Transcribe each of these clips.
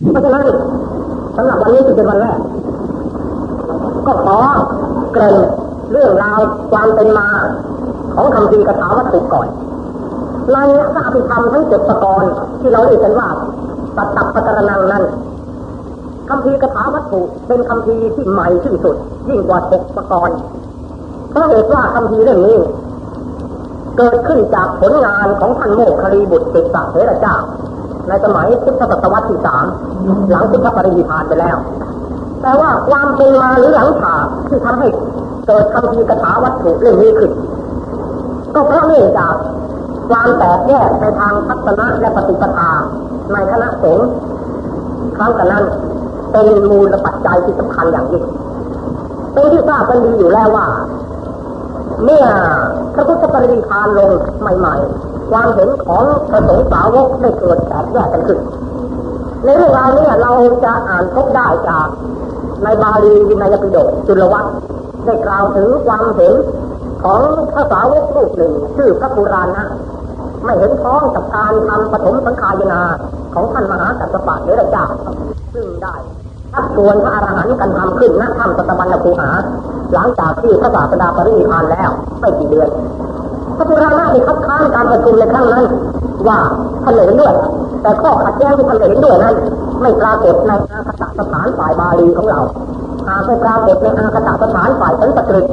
เพราะฉะนั้นสำหรับวันนี้ที่เป็นวันแรก ก็ขอเกริ่นเรื่องราวความเป็นมา ของคำพีกถาวัตถุก่อน ในพระอภิธรรมทั้งเจ็ดประกรณ์ที่เราเรียกกันว่าตัตตปตรนังนั้นคำพีกถาวัตถุเป็นคำพีที่ใหม่ที่สุด ยิ่งกว่าหกประกรณ์เพราะเหตุว่าคำพีเรื่องนี้ เกิดขึ้นจากผลงานของท่านโมคคลีบุตรติสเถระเจ้า ในสมัยพุทธศตวรรษที่สามหลังพุทธปรินิพานไปแล้ว แต่ว่าความเป็นมาหรือหลังฉากที่ทำให้เกิดคำพีกถาวัตถุเรื่องนี้ขึ้นก็เพราะเนื่องจากความแตกแยกในทางทัศนะและปฏิปทาในคณะสงฆ์ครั้งกันนั้นเป็นมูลปัจจัยที่สำคัญอย่างยิ่งเป็นที่ทราบกันดีอยู่แล้วว่า เมื่อพระพุทธปรินิพานลงใหม่ ๆ ความเห็นของพระสงฆ์สาวกได้เกิดแตกแยกกันขึ้น ในเรื่องราวนี้เราจะอ่านพบได้จากในบาลีวินัยปิฎกจุลวัตรได้กล่าวถึงความเห็นของพระสาวกรูปหนึ่งชื่อพระปุราณะไม่เห็นพ้องกับการทำปฐมสังขายนาของท่านมหากัสปะเดรจาซึ่งได้ทักชวนพระอรหันต์กันทำขึ้นณถ้ำสัตบัญญคูหา หลังจากที่พระศาสดาปรินิพานแล้วไม่กี่เดือน พระปุราณะได้คัดค้านการประชุมในครั้งนั้น ว่าท่านเห็นด้วยแต่ข้อขัดแย้งที่ท่านเห็นด้วยนั้น ไม่ปรากฏในอาคตสถานฝ่ายบาลีของเราหากไม่ปรากฏในอาคตสถานฝ่ายสันสกฤต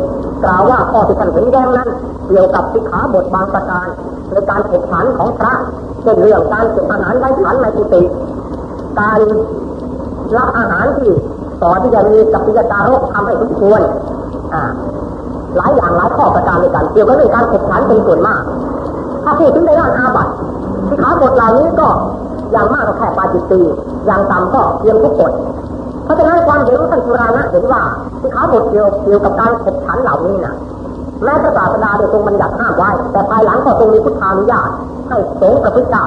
กล่าวว่าข้อที่ท่านเห็นแย้งนั้น เกี่ยวกับสิกขาบทบางประการในการเก็บฉันของพระเช่นเรื่องการเก็บอาหารไว้ฉันในกุฏิการรับอาหารที่ต่อที่จะมีกัปปิยตารกทำให้ทุกควรอ่า หลายอย่างหลายข้อประการในการเกี่ยวกับเรื่องการเก็บฉันเป็นส่วนมาก ถ้าพูดถึงในด้านอาบัติสิกขาบทเหล่านี้ก็อย่างมากก็แค่ปาจิตตีอย่างต่ำก็เพียงทุกบทเพราะฉะนั้นความเห็นของท่านสุรานะเห็นว่าสิกขาบทเกี่ยวเกี่ยวกับการเก็บฉันเหล่านี้นะแม้พระศาสดาได้ทรงบัญญัติห้ามไว้ แต่ภายหลังก็ทรงมีพุทธานุญาตให้สงฆ์ประพฤติได้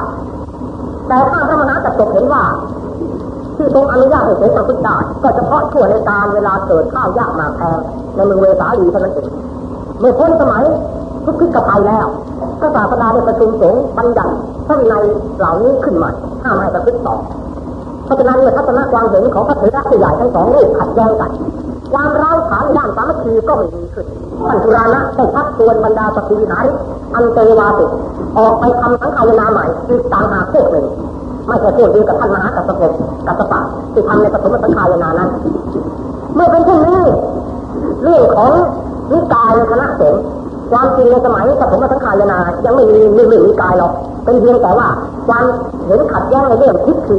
แต่ข้าพระมหาจักรเห็นว่า ที่ทรงอนุญาตให้สงฆ์ประพฤติได้ก็เฉพาะช่วงในการเวลาเกิดข้าวยากมาแพงในเมืองเวสาลีเท่านั้นเองเมื่อพ้นสมัยทุกข์กับภัยแล้วพระศาสดาได้ประชุมสงฆ์บัญญัติท่านในเหล่านี้ขึ้นใหม่ห้ามให้ประพฤติต่อเพราะฉะนั้นเนี่ยทัศนะความเห็นของพระเถระใหญ่ทั้งสองรูปขัดแย้งกัน ความร้าวฉานด้านสามัคคีก็ไม่มีขึ้นท่านสุรานะได้ชักชวนบรรดาสตรีหารอันเตวาติออกไปทำสังฆายนาใหม่อีกต่างหากพวกหนึ่ง ไม่ใช่พวกเดียวกับท่านมหากัสสปกัสสปะที่ทำในปฐมสังฆายนานั้น เมื่อเป็นเช่นนี้เรื่องของนิกายในคณะสงฆ์ความจริงในสมัยปฐมสังขายนายังไม่มีไม่มีนิกายหรอกเป็นเพียงแต่ว่าความเห็นขัดแย้งในเรื่องทิฏฐิ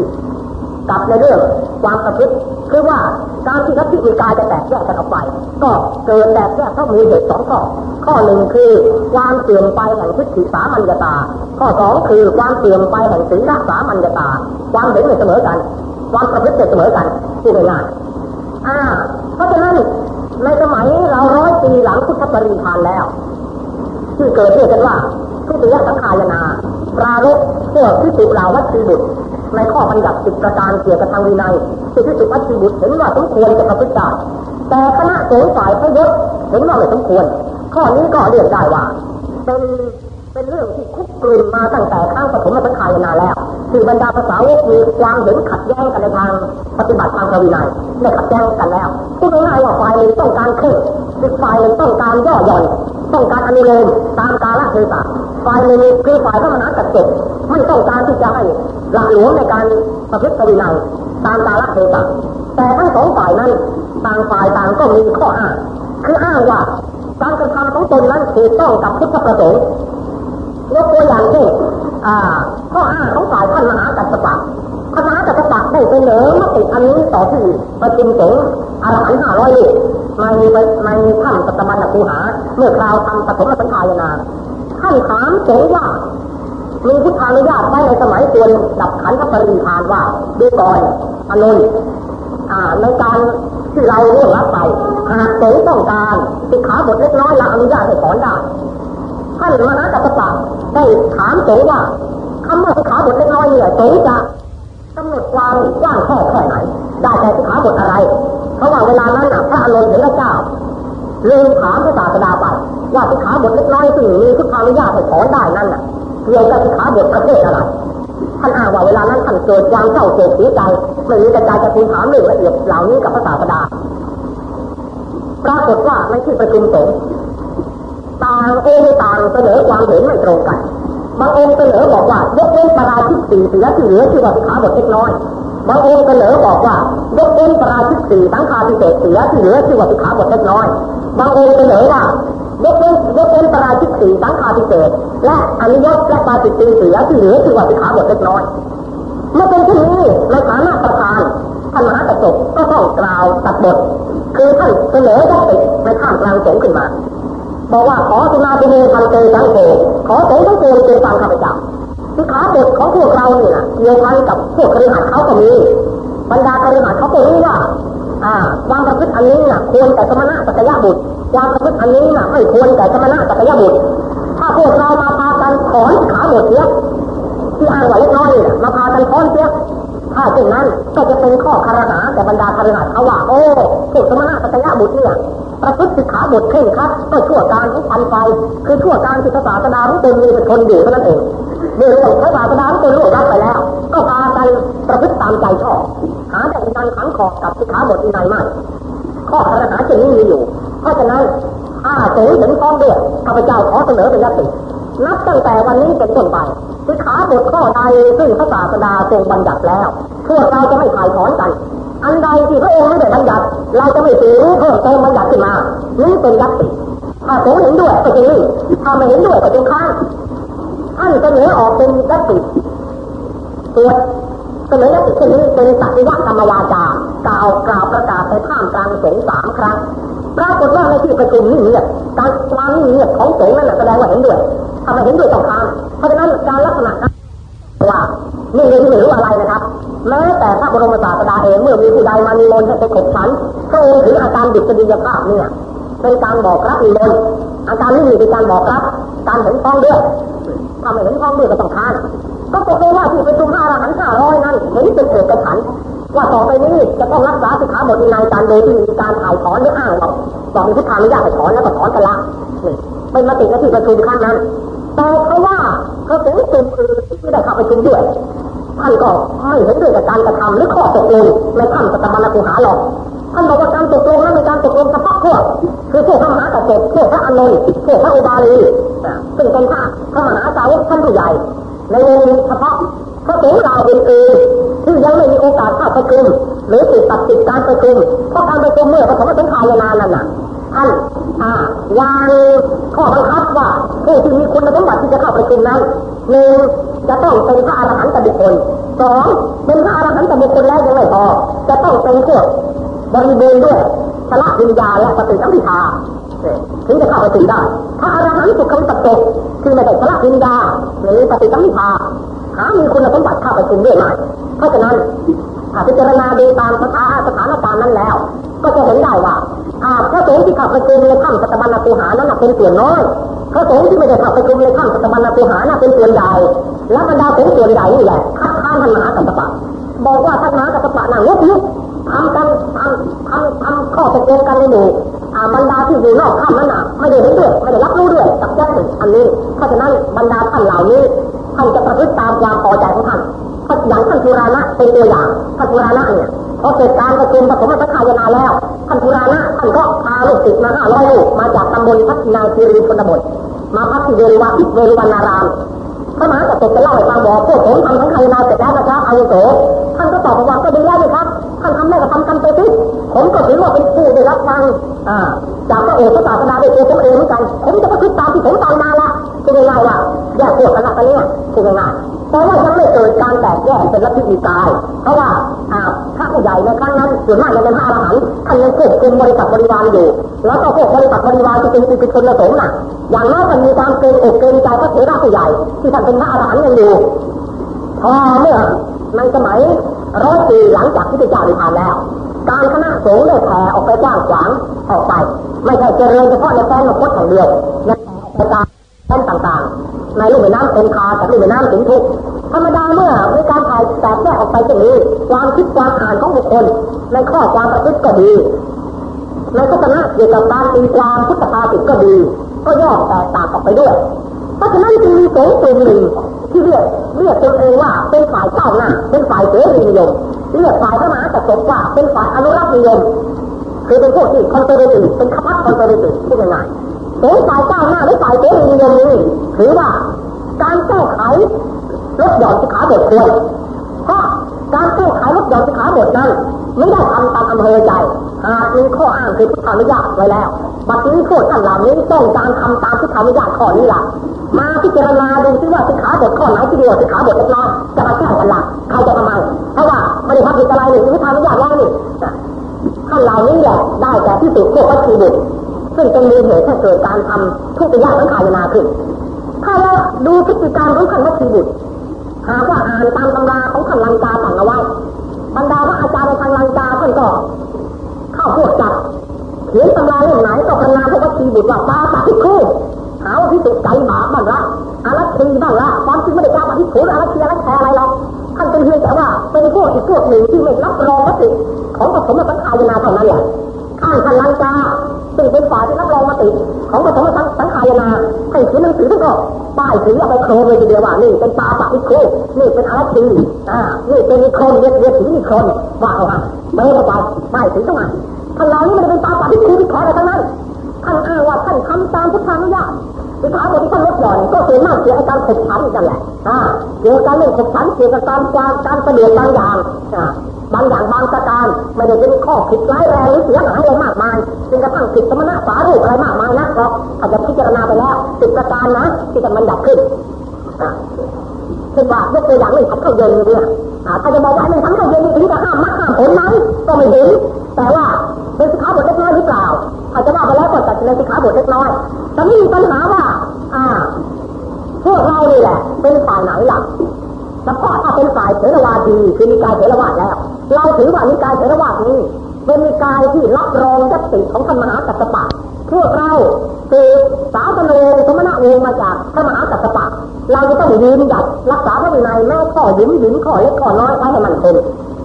กับในเรื่องความประพฤติคือว่าการที่ลัทธินิกายจะแตกแยกกันออกไป ก็เกิดแตกแยกเพราะมีเหตุสองข้อข้อหนึ่งคือความเสื่อมไปแห่งทิฏฐิสามัญญาตา ข้อสองคือความเสื่อมไปแห่งศีลสามัญญาตา ความเห็นไม่เสมอกัน ความประพฤติเสมอกันพูดง่ายอ่าเพราะฉะนั้นในสมัยเราร้อยปีหลังพุทธปรินิพานแล้วที่เกิดเรียกกันว่าทุติยสังขายนาปรารบพวกพิสุเหล่าวัตถีบุตร ในข้อบัญญัติสิบประการเกี่ยวกับทางวินัยที่พิสุวัตถีบุตรเห็นว่าสมควรจะประพฤติได้แต่คณะสงฆ์ฝ่ายพระยศเห็นว่าไม่สมควร ข้อนี้ก็เรียกได้ว่าเป็น เป็นเรื่องที่คุกกลุ่นมาตั้งแต่ข้างปฐมสังขายนาแล้วที่บรรดาภาษาวกมีความเห็นขัดแย้งกันในทางปฏิบัติทางพระวินัยได้ขัดแย้งกันแล้วพูดง่ายๆว่าฝ่ายหนึ่งต้องการเคร่งอีกฝ่ายหนึ่งต้องการย่อหย่อนต้องการอนุโลมตามกาลเทศะฝ่ายหนึ่งคือฝ่ายพระมหากษัตริย์ไม่ต้องการที่จะให้หลักหลวงในการประพฤติวินัยตามกาลเทศะแต่ทั้งสองฝ่ายนั้นต่างฝ่ายต่างก็มีข้ออ้างคืออ้างว่าการกระทำของตนนั้นถูกต้องกับพุทธประสงค์ ยกตัวอย่างเช่นข้ออ้างของฝ่ายท่านมหากัสสปะพระมหากัสสปะได้เสนอมติอันนี้ต่อที่ประชุมสงฆ์อรหันห้าร้อยลูกในในถ้ำสัตบัญญคูหา เมื่อคราวทำปฐมสังขายนาท่านถามสงฆ์ว่ามีพุทธานุญาตไว้ในสมัยตัวดับขันธปริพานว่าดูก่อนอนุนในการที่เราเรื่องรับไปหากสงฆ์ต้องการสิกขาบทเล็กน้อยเราอนุญาตให้สอนได้ ท่านมหากัสปะได้ถามสงฆ์ว่าคำว่าสิขาบทเล็กน้อยเนี่ยสงฆ์จะกำหนดความกว้างแค่แค่ไหน ได้แต่สิขาบทอะไร เพราะว่าเวลานั้นพระอนุนเห็นพระเจ้าลืมถามพระศาสดาไปว่าสิขาบทเล็กน้อยซึ่งมีพุทธานุญาตให้สอนได้นั่นน่ะเกี่ยวกับสิขาบทประเภทอะไรทท่านอ้างว่าเวลานั้นท่านเกิดความเศร้าโศกเสียใจไม่มีกระจายจะทูลถามเรื่องละเอียดเหล่านี้กับพระศาสดา ปรากฏว่าในที่ประชุมสงฆ์ ต่างองค์ต่างเสนอความเห็นไม่ตรงกัน บางองค์เสนอบอกว่ายกเว้นปราชิกสี่เสือที่เหลือที่ว่าสิขาบทเล็กน้อย บางองค์เสนอบอกว่ายกเว้นปราชิกสี่สังฆาพิเศษเสือที่เหลือที่ว่าสิขาบทเล็กน้อย บางองค์เสนอว่ายกเว้นยกเว้นปราชิกสี่สังฆาพิเศษและอนิยตและปาจิตตีเสือที่เหลือที่ว่าสิขาบทเล็กน้อยเมื่อเป็นเช่นนี้ในฐานะประธานท่านมหากระจกก็ต้องกล่าวตัดบทคือท่านเสนอยติในข้ามกลางสงขึ้นมา บอกว่าขอสุนาติเมพันเตสังโฆขอสงฆ์ทั้งปวงเป็นฟังข้าพเจ้าที่ขาบทของพวกเราเนี่ยเกี่ยวพันกับพวกคริหัดเขาก็มีบรรดาคริหัดเขาก็รู้ว่าอ่าวามประพฤติอันนี้น่ะควรแต่สมณะสักยะบุตรวามประพฤติอันนี้น่ะไม่ควรแต่สมณะสักยะบุตรถ้าพวกเรามาพากันถอนขาบทเสียที่อ้างว่าเล็กน้อยเนี่ยมาพากันถอนเสียถ้าเช่นนั้นก็จะเป็นข้อคารหาแต่บรรดาคารหัดเขาว่าโอ้พวกสมณะสักยะบุตรเนี่ย ประพฤติสิกขาบทเข่งครัดก็ชั่วการทุกพันไปคือชั่วการที่ศาสนาของตนมีเป็นคนอยู่เท่านั้นเองเมื่อเรื่องพระศาสนาของตนล่วงรับไปแล้ว ก็พากันประพฤติตามใจชอบหาแต่การขังขอบกับสิกขาบทที่ไหนไม่ข้อคารหาเช่นนี้มีอยู่ เพราะฉะนั้นถ้าสงฆ์เห็นพ้องด้วยข้าพเจ้าขอเสนอเป็นยตินับตั้งแต่วันนี้เป็นต้นไปสิกขาบทข้อใดซึ่งพระศาสดาทรงบัญญัติแล้ว พวกเราจะไม่ถ่ายถอนกัน อันใดที่พระองค์ไม่ได้บัญญัติ เราจะไม่ตีรู้เพิ่มเติมบัญญัติขึ้นมานี่เป็นยัตติถ้าสงเห็นด้วยก็จะนี่ถ้าไม่เห็นด้วยก็จะข้างท่านเสนอออกเป็นยัตติตัวเสนอยัตติเช่นนี้เป็นสัตยธรรมวาจากล่าวกล่าวประกาศไปท่ามกลางสงสามครั้งปรากฏว่าในที่ประชุมนี่เงียบการความเงียบของสงฆ์นั่นแสดงว่าเห็นด้วยถ้าไม่เห็นด้วยต้องข้ามเพราะฉะนั้นการลักษณะว่านี่เรื่องที่ไม่รู้อะไรนะครับ แม้แต่พระบรมศาสดาเองเมื่อมีผู้ใดมามีมนต์ให้ไปขบฉันพระองค์ถืออาการดุจดียภาพเนี่ยเป็นการบอกรับมีมนต์อาการนี้เป็นการบอกรับ การเห็นพ้องด้วยถ้าไม่เห็นพ้องด้วยก็ต้องทานก็ตกลงว่าที่ประชุมห้าอรหันต์ห้าร้อยนั้นเห็นเป็นเอกฉันว่าต่อไปนี้จะต้องรักษาสิกขาบทในการโดยที่มีการถ่ายถอนหรืออ้างบอกบอกมีพุทธานุญาตให้ถอนแล้วก็ถอนกันละเป็นมติในที่ประชุมครั้งนั้น แต่เพราะว่าเขาถึงกลุ่มอื่นที่ได้เข้าปชุมด้วยท่านก็ไม่เห็นด้วยกับการกระทำหรือข้อตกลงในขั้นสตมนคุหาหรอกท่านบอกว่าการตกลงนั้นเป็นการตกลงเฉพาะพวกคือพวกพระมหากษัตริย์พวกพระอานนท์พวกพระอุบาลีซึ่งเป็นพระพระมหาสาวกท่านผู้ใหญ่ ในวงเฉพาะพระสงฆ์เราอื่นที่ยังไม่มีโอกาสเข้าประชุมหรือติดตัดติดการประชุมเพราะการประชุมเมื่อปฐมสงฆ์ายนานั่นน่ะ ท่านวางข้อบังคับว่าผู้ที่มีคุณสมบัติที่จะเข้าประชุมนั้นหนึ่งจะต้องเป็นพระอรหันตบุคคลสองเป็นพระอรหันตบุคคลแล้วยังไม่พอจะต้องเป็นพวกบริบูรณ์ด้วยพละวิญญาและปฏิสัมพิทาถึงจะเข้าไปถึงได้พระอรหันต์สุขสัตโตคือไม่ได้พละวิญญาหรือปฏิสัมพิทาหามีคุณสมบัติเข้าไปถึงด้ไหมเพราะฉะนั้นถ้าพิจารณาดูตามสถานสถานการณ์นั้นแล้ว ก็จะเห็นได้ว่า พระสงฆ์ที่เข้าประชุมในถ้ำสัตบัญญาตูหานั้นเป็นส่วนน้อยพระสงฆ์ที่ไม่ได้เข้าประชุมในถ้ำสัตบัญญาตูหานั้นเป็นส่วนใหญ่และบรรดาสงฆ์ส่วนใหญ่นี่แหละคัดค้านท่านมหากัสปะบอกว่าท่านมหากัสปะนั่งงุบยิบทำกันทำทำทำข้อตกลงกันในหมู่บรรดาที่อยู่นอกถ้ำนั้นน่ะไม่ได้เห็นด้วยไม่ได้รับรู้ด้วยกับยัตติอันนี้เพราะฉะนั้นบรรดาท่านเหล่านี้ท่านจะประพฤติตามความพอใจของท่านอย่างท่านจุรานะเป็นตัวอย่างท่านจุรานะเนี่ยพอเสร็จการประชุมผสมสังขายนาแล้วท่านจุรานะท่านก็พาลูกศิษย์มาห้าร้อยลูกมาจากตำบลพัฒนาคีรีชนบทมาพักที่เวรุวันเวรุวันนารามพระมหากษัตริย์จะเล่าให้ฟังบอกพวกผมทำสังขายนาเสร็จแล้วนะครับอาวุโสท่านก็ตอบว่าก็ดีแล้วเลยครับท่านทำได้ก็ทำกันไปสิผมก็ถือว่าเป็นผู้ได้รับฟังจากพระเอกพระศาสดาได้ตัวผมเองเหมือนกันผมจะประพฤติตามที่ผมตามมาละ คือง่ายว่าแยกพวกกันละกันเนี่ยคือง่ายแต่ว่ายังไม่เกิดการแตกแยกเป็นลัทธิวิกาย เพราะว่าพระผู้ใหญ่ในครั้งนั้นส่วนมากจะเป็นพระอรหันต์ท่านยังควบคุมบริษัทบริวารอยู่ แล้วก็พวกบริษัทบริวารที่เป็นปุถุชนละสงฆ์น่ะ อย่างน้อยมันมีความเกรงอกเกรงใจพระเถระผู้ใหญ่ ที่ท่านเป็นพระอรหันต์ยังอยู่พอเมื่อในสมัยร้อยปีหลังจากที่พระเจ้าได้ผ่านแล้ว การคณะสงฆ์ได้แผ่ออกไปกว้างขวางออกไป ไม่ใช่เจริญเฉพาะในแฟนนครแห่งเดียวในการ แฟนต่างๆ ในลูกแม่น้ำเอ็นคากับลูกแม่น้ำสิงทุกธรรมดาเมื่อมีการถ่ายแตกแยกออกไปจะมีความคิดความอ่านของบุคคลในข้อความประพฤติก็ดีในทัศนะเกี่ยวกับการตีความพุทธภาษิตก็ดี ก็ย่อแตกต่างออกไปด้วย เพราะฉะนั้นจึงมีสงฆ์กลุ่มหนึ่งที่เรียกเรียกตนเองว่าเป็นฝ่ายเจ้าหน้าเป็นฝ่ายเสรีนิยมเรียกฝ่ายพระมหากษัตริย์ว่าเป็นฝ่ายอนุรักษ์นิยมคือเป็นพวกที่ conservative เป็นพรรค conservative พูดง่ายๆ เป็นฝ่ายก้าวหน้าหรือฝ่ายเสรีนิยมนี้ถือว่าการแก้ไขลดหย่อนสิกขาบทควรเพราะการแก้ไขลดหย่อนสิกขาบทนั้นไม่ได้ทำตามอำเภอใจหากมีข้ออ้างคือพุทธานุญาตไว้แล้วบัดนี้โทษท่านเหล่านี้ต้องการทำตามพุทธานุญาตข้อนี้ล่ะมาพิจารณาดูซิว่าสิกขาบทข้อไหนที่ดีกว่าสิกขาบทเล็กน้อยจะมาแก้กันละใครจะทำไมเพราะว่าไม่ได้ทำผิดอะไรนี่พุทธานุญาตแล้วนี่ท่านเหล่านี้แหละได้แต่ที่สุดพวกวัตถุบุตร ซึ่งเป็นมูลเหตุให้เกิดการทำทุกอย่างทั้งขายนาขึ้น ถ้าเราดูพฤติกรรมของท่านวัตถุบุตรหากว่าอ่านตามตำราของท่านลังกาสั่งเอาไว้บรรดาพระอาจารย์ในทางลังกาท่านก็เข้าพวกจับเขียนตำราเล่มไหนก็พรรณนาพวกวัตถุบุตรว่าปาปาทิคู่หาว่าพิสุใจบาบ้างละอารัชีบ้างละความจริงไม่ได้ปาปาทิคู่อารัชีอารัแคร์อะไรหรอกท่านเป็นเพียงแต่ว่าเป็นพวกอีกพวกหนึ่งที่ไม่รับรองวัตถุของปฐมสังขารนาเท่านั้นแหละข้างท่านลังกา ซึ่งเป็นฝ่ายที่รับรองมติของปฐมสังขารนาให้เขียนหนังสือท่านก็ป้ายถือเอาไปโครเลยทีเดียวว่านี่เป็นปาปาทิโคนี่เป็นอารัชีอ่านี่เป็นนิโคนเรียกเรียกถือนิโคนว่าเอาฮะเบอร์เข้าไปป้ายถือเข้ามาท่านเหล่านี้มันเป็นปาปาทิโคู่ที่ขออะไรทั้งนั้นท่านอ้างว่าท่านทำตามพุทธานุญาตสิขาบทที่ท่านลดหย่อนก็เส่วนมากเกี่ยวกับการขบฉันกันแหละอ่าเกี่ยวกับการเล่นขบฉันเกี่ยวกับการการการเสด็จบางอย่างอ่า บางอย่างบางประการไม่ได้เป็นข้อผิดร้ายแรงหรือเสียหายอะไรมากมายจึงกระทั่งผิดสมณะสารูปอะไรมากมายนะเพราะอาจจะพิจารณาไปแล้วสิบประการนะที่จะมันดับขึ้นอ่าเช่นว่ายกตัวอย่างเรื่องทำข้าวเย็นเนี่ยถ้าจะบอกว่าเรื่งทำข้าวเย็นนี่จะห้ามมรรคห้ามผลไหมก็ไม่ถึงแต่ว่าเป็นสิขาบทเล็กน้อยหรือเปล่าอาจจะว่าไปแล้วก็ตัดในสิขาบทเล็กน้อยแต่ไม่มีปัญหาว่า อ่าพวกเรานี่แหละ เป็นฝ่ายไหนล่ะเฉพาะถ้าเป็นฝ่ายเถรวาทีคือมีกายเถรวาทแล้ว เราถือว่ามีกายเถรวาทนี้ เป็นมีกายที่รับรองยัตติของธรรมหากัสสปะพวกเราคือสาวโนสมณะวงมาจากพระมหากัสสปะ เราจะต้องยืนหยัดรักษาพระวินัยแม้ข้อยิมหยิมข้อเล็กข้อน้อยไว้ให้มันคง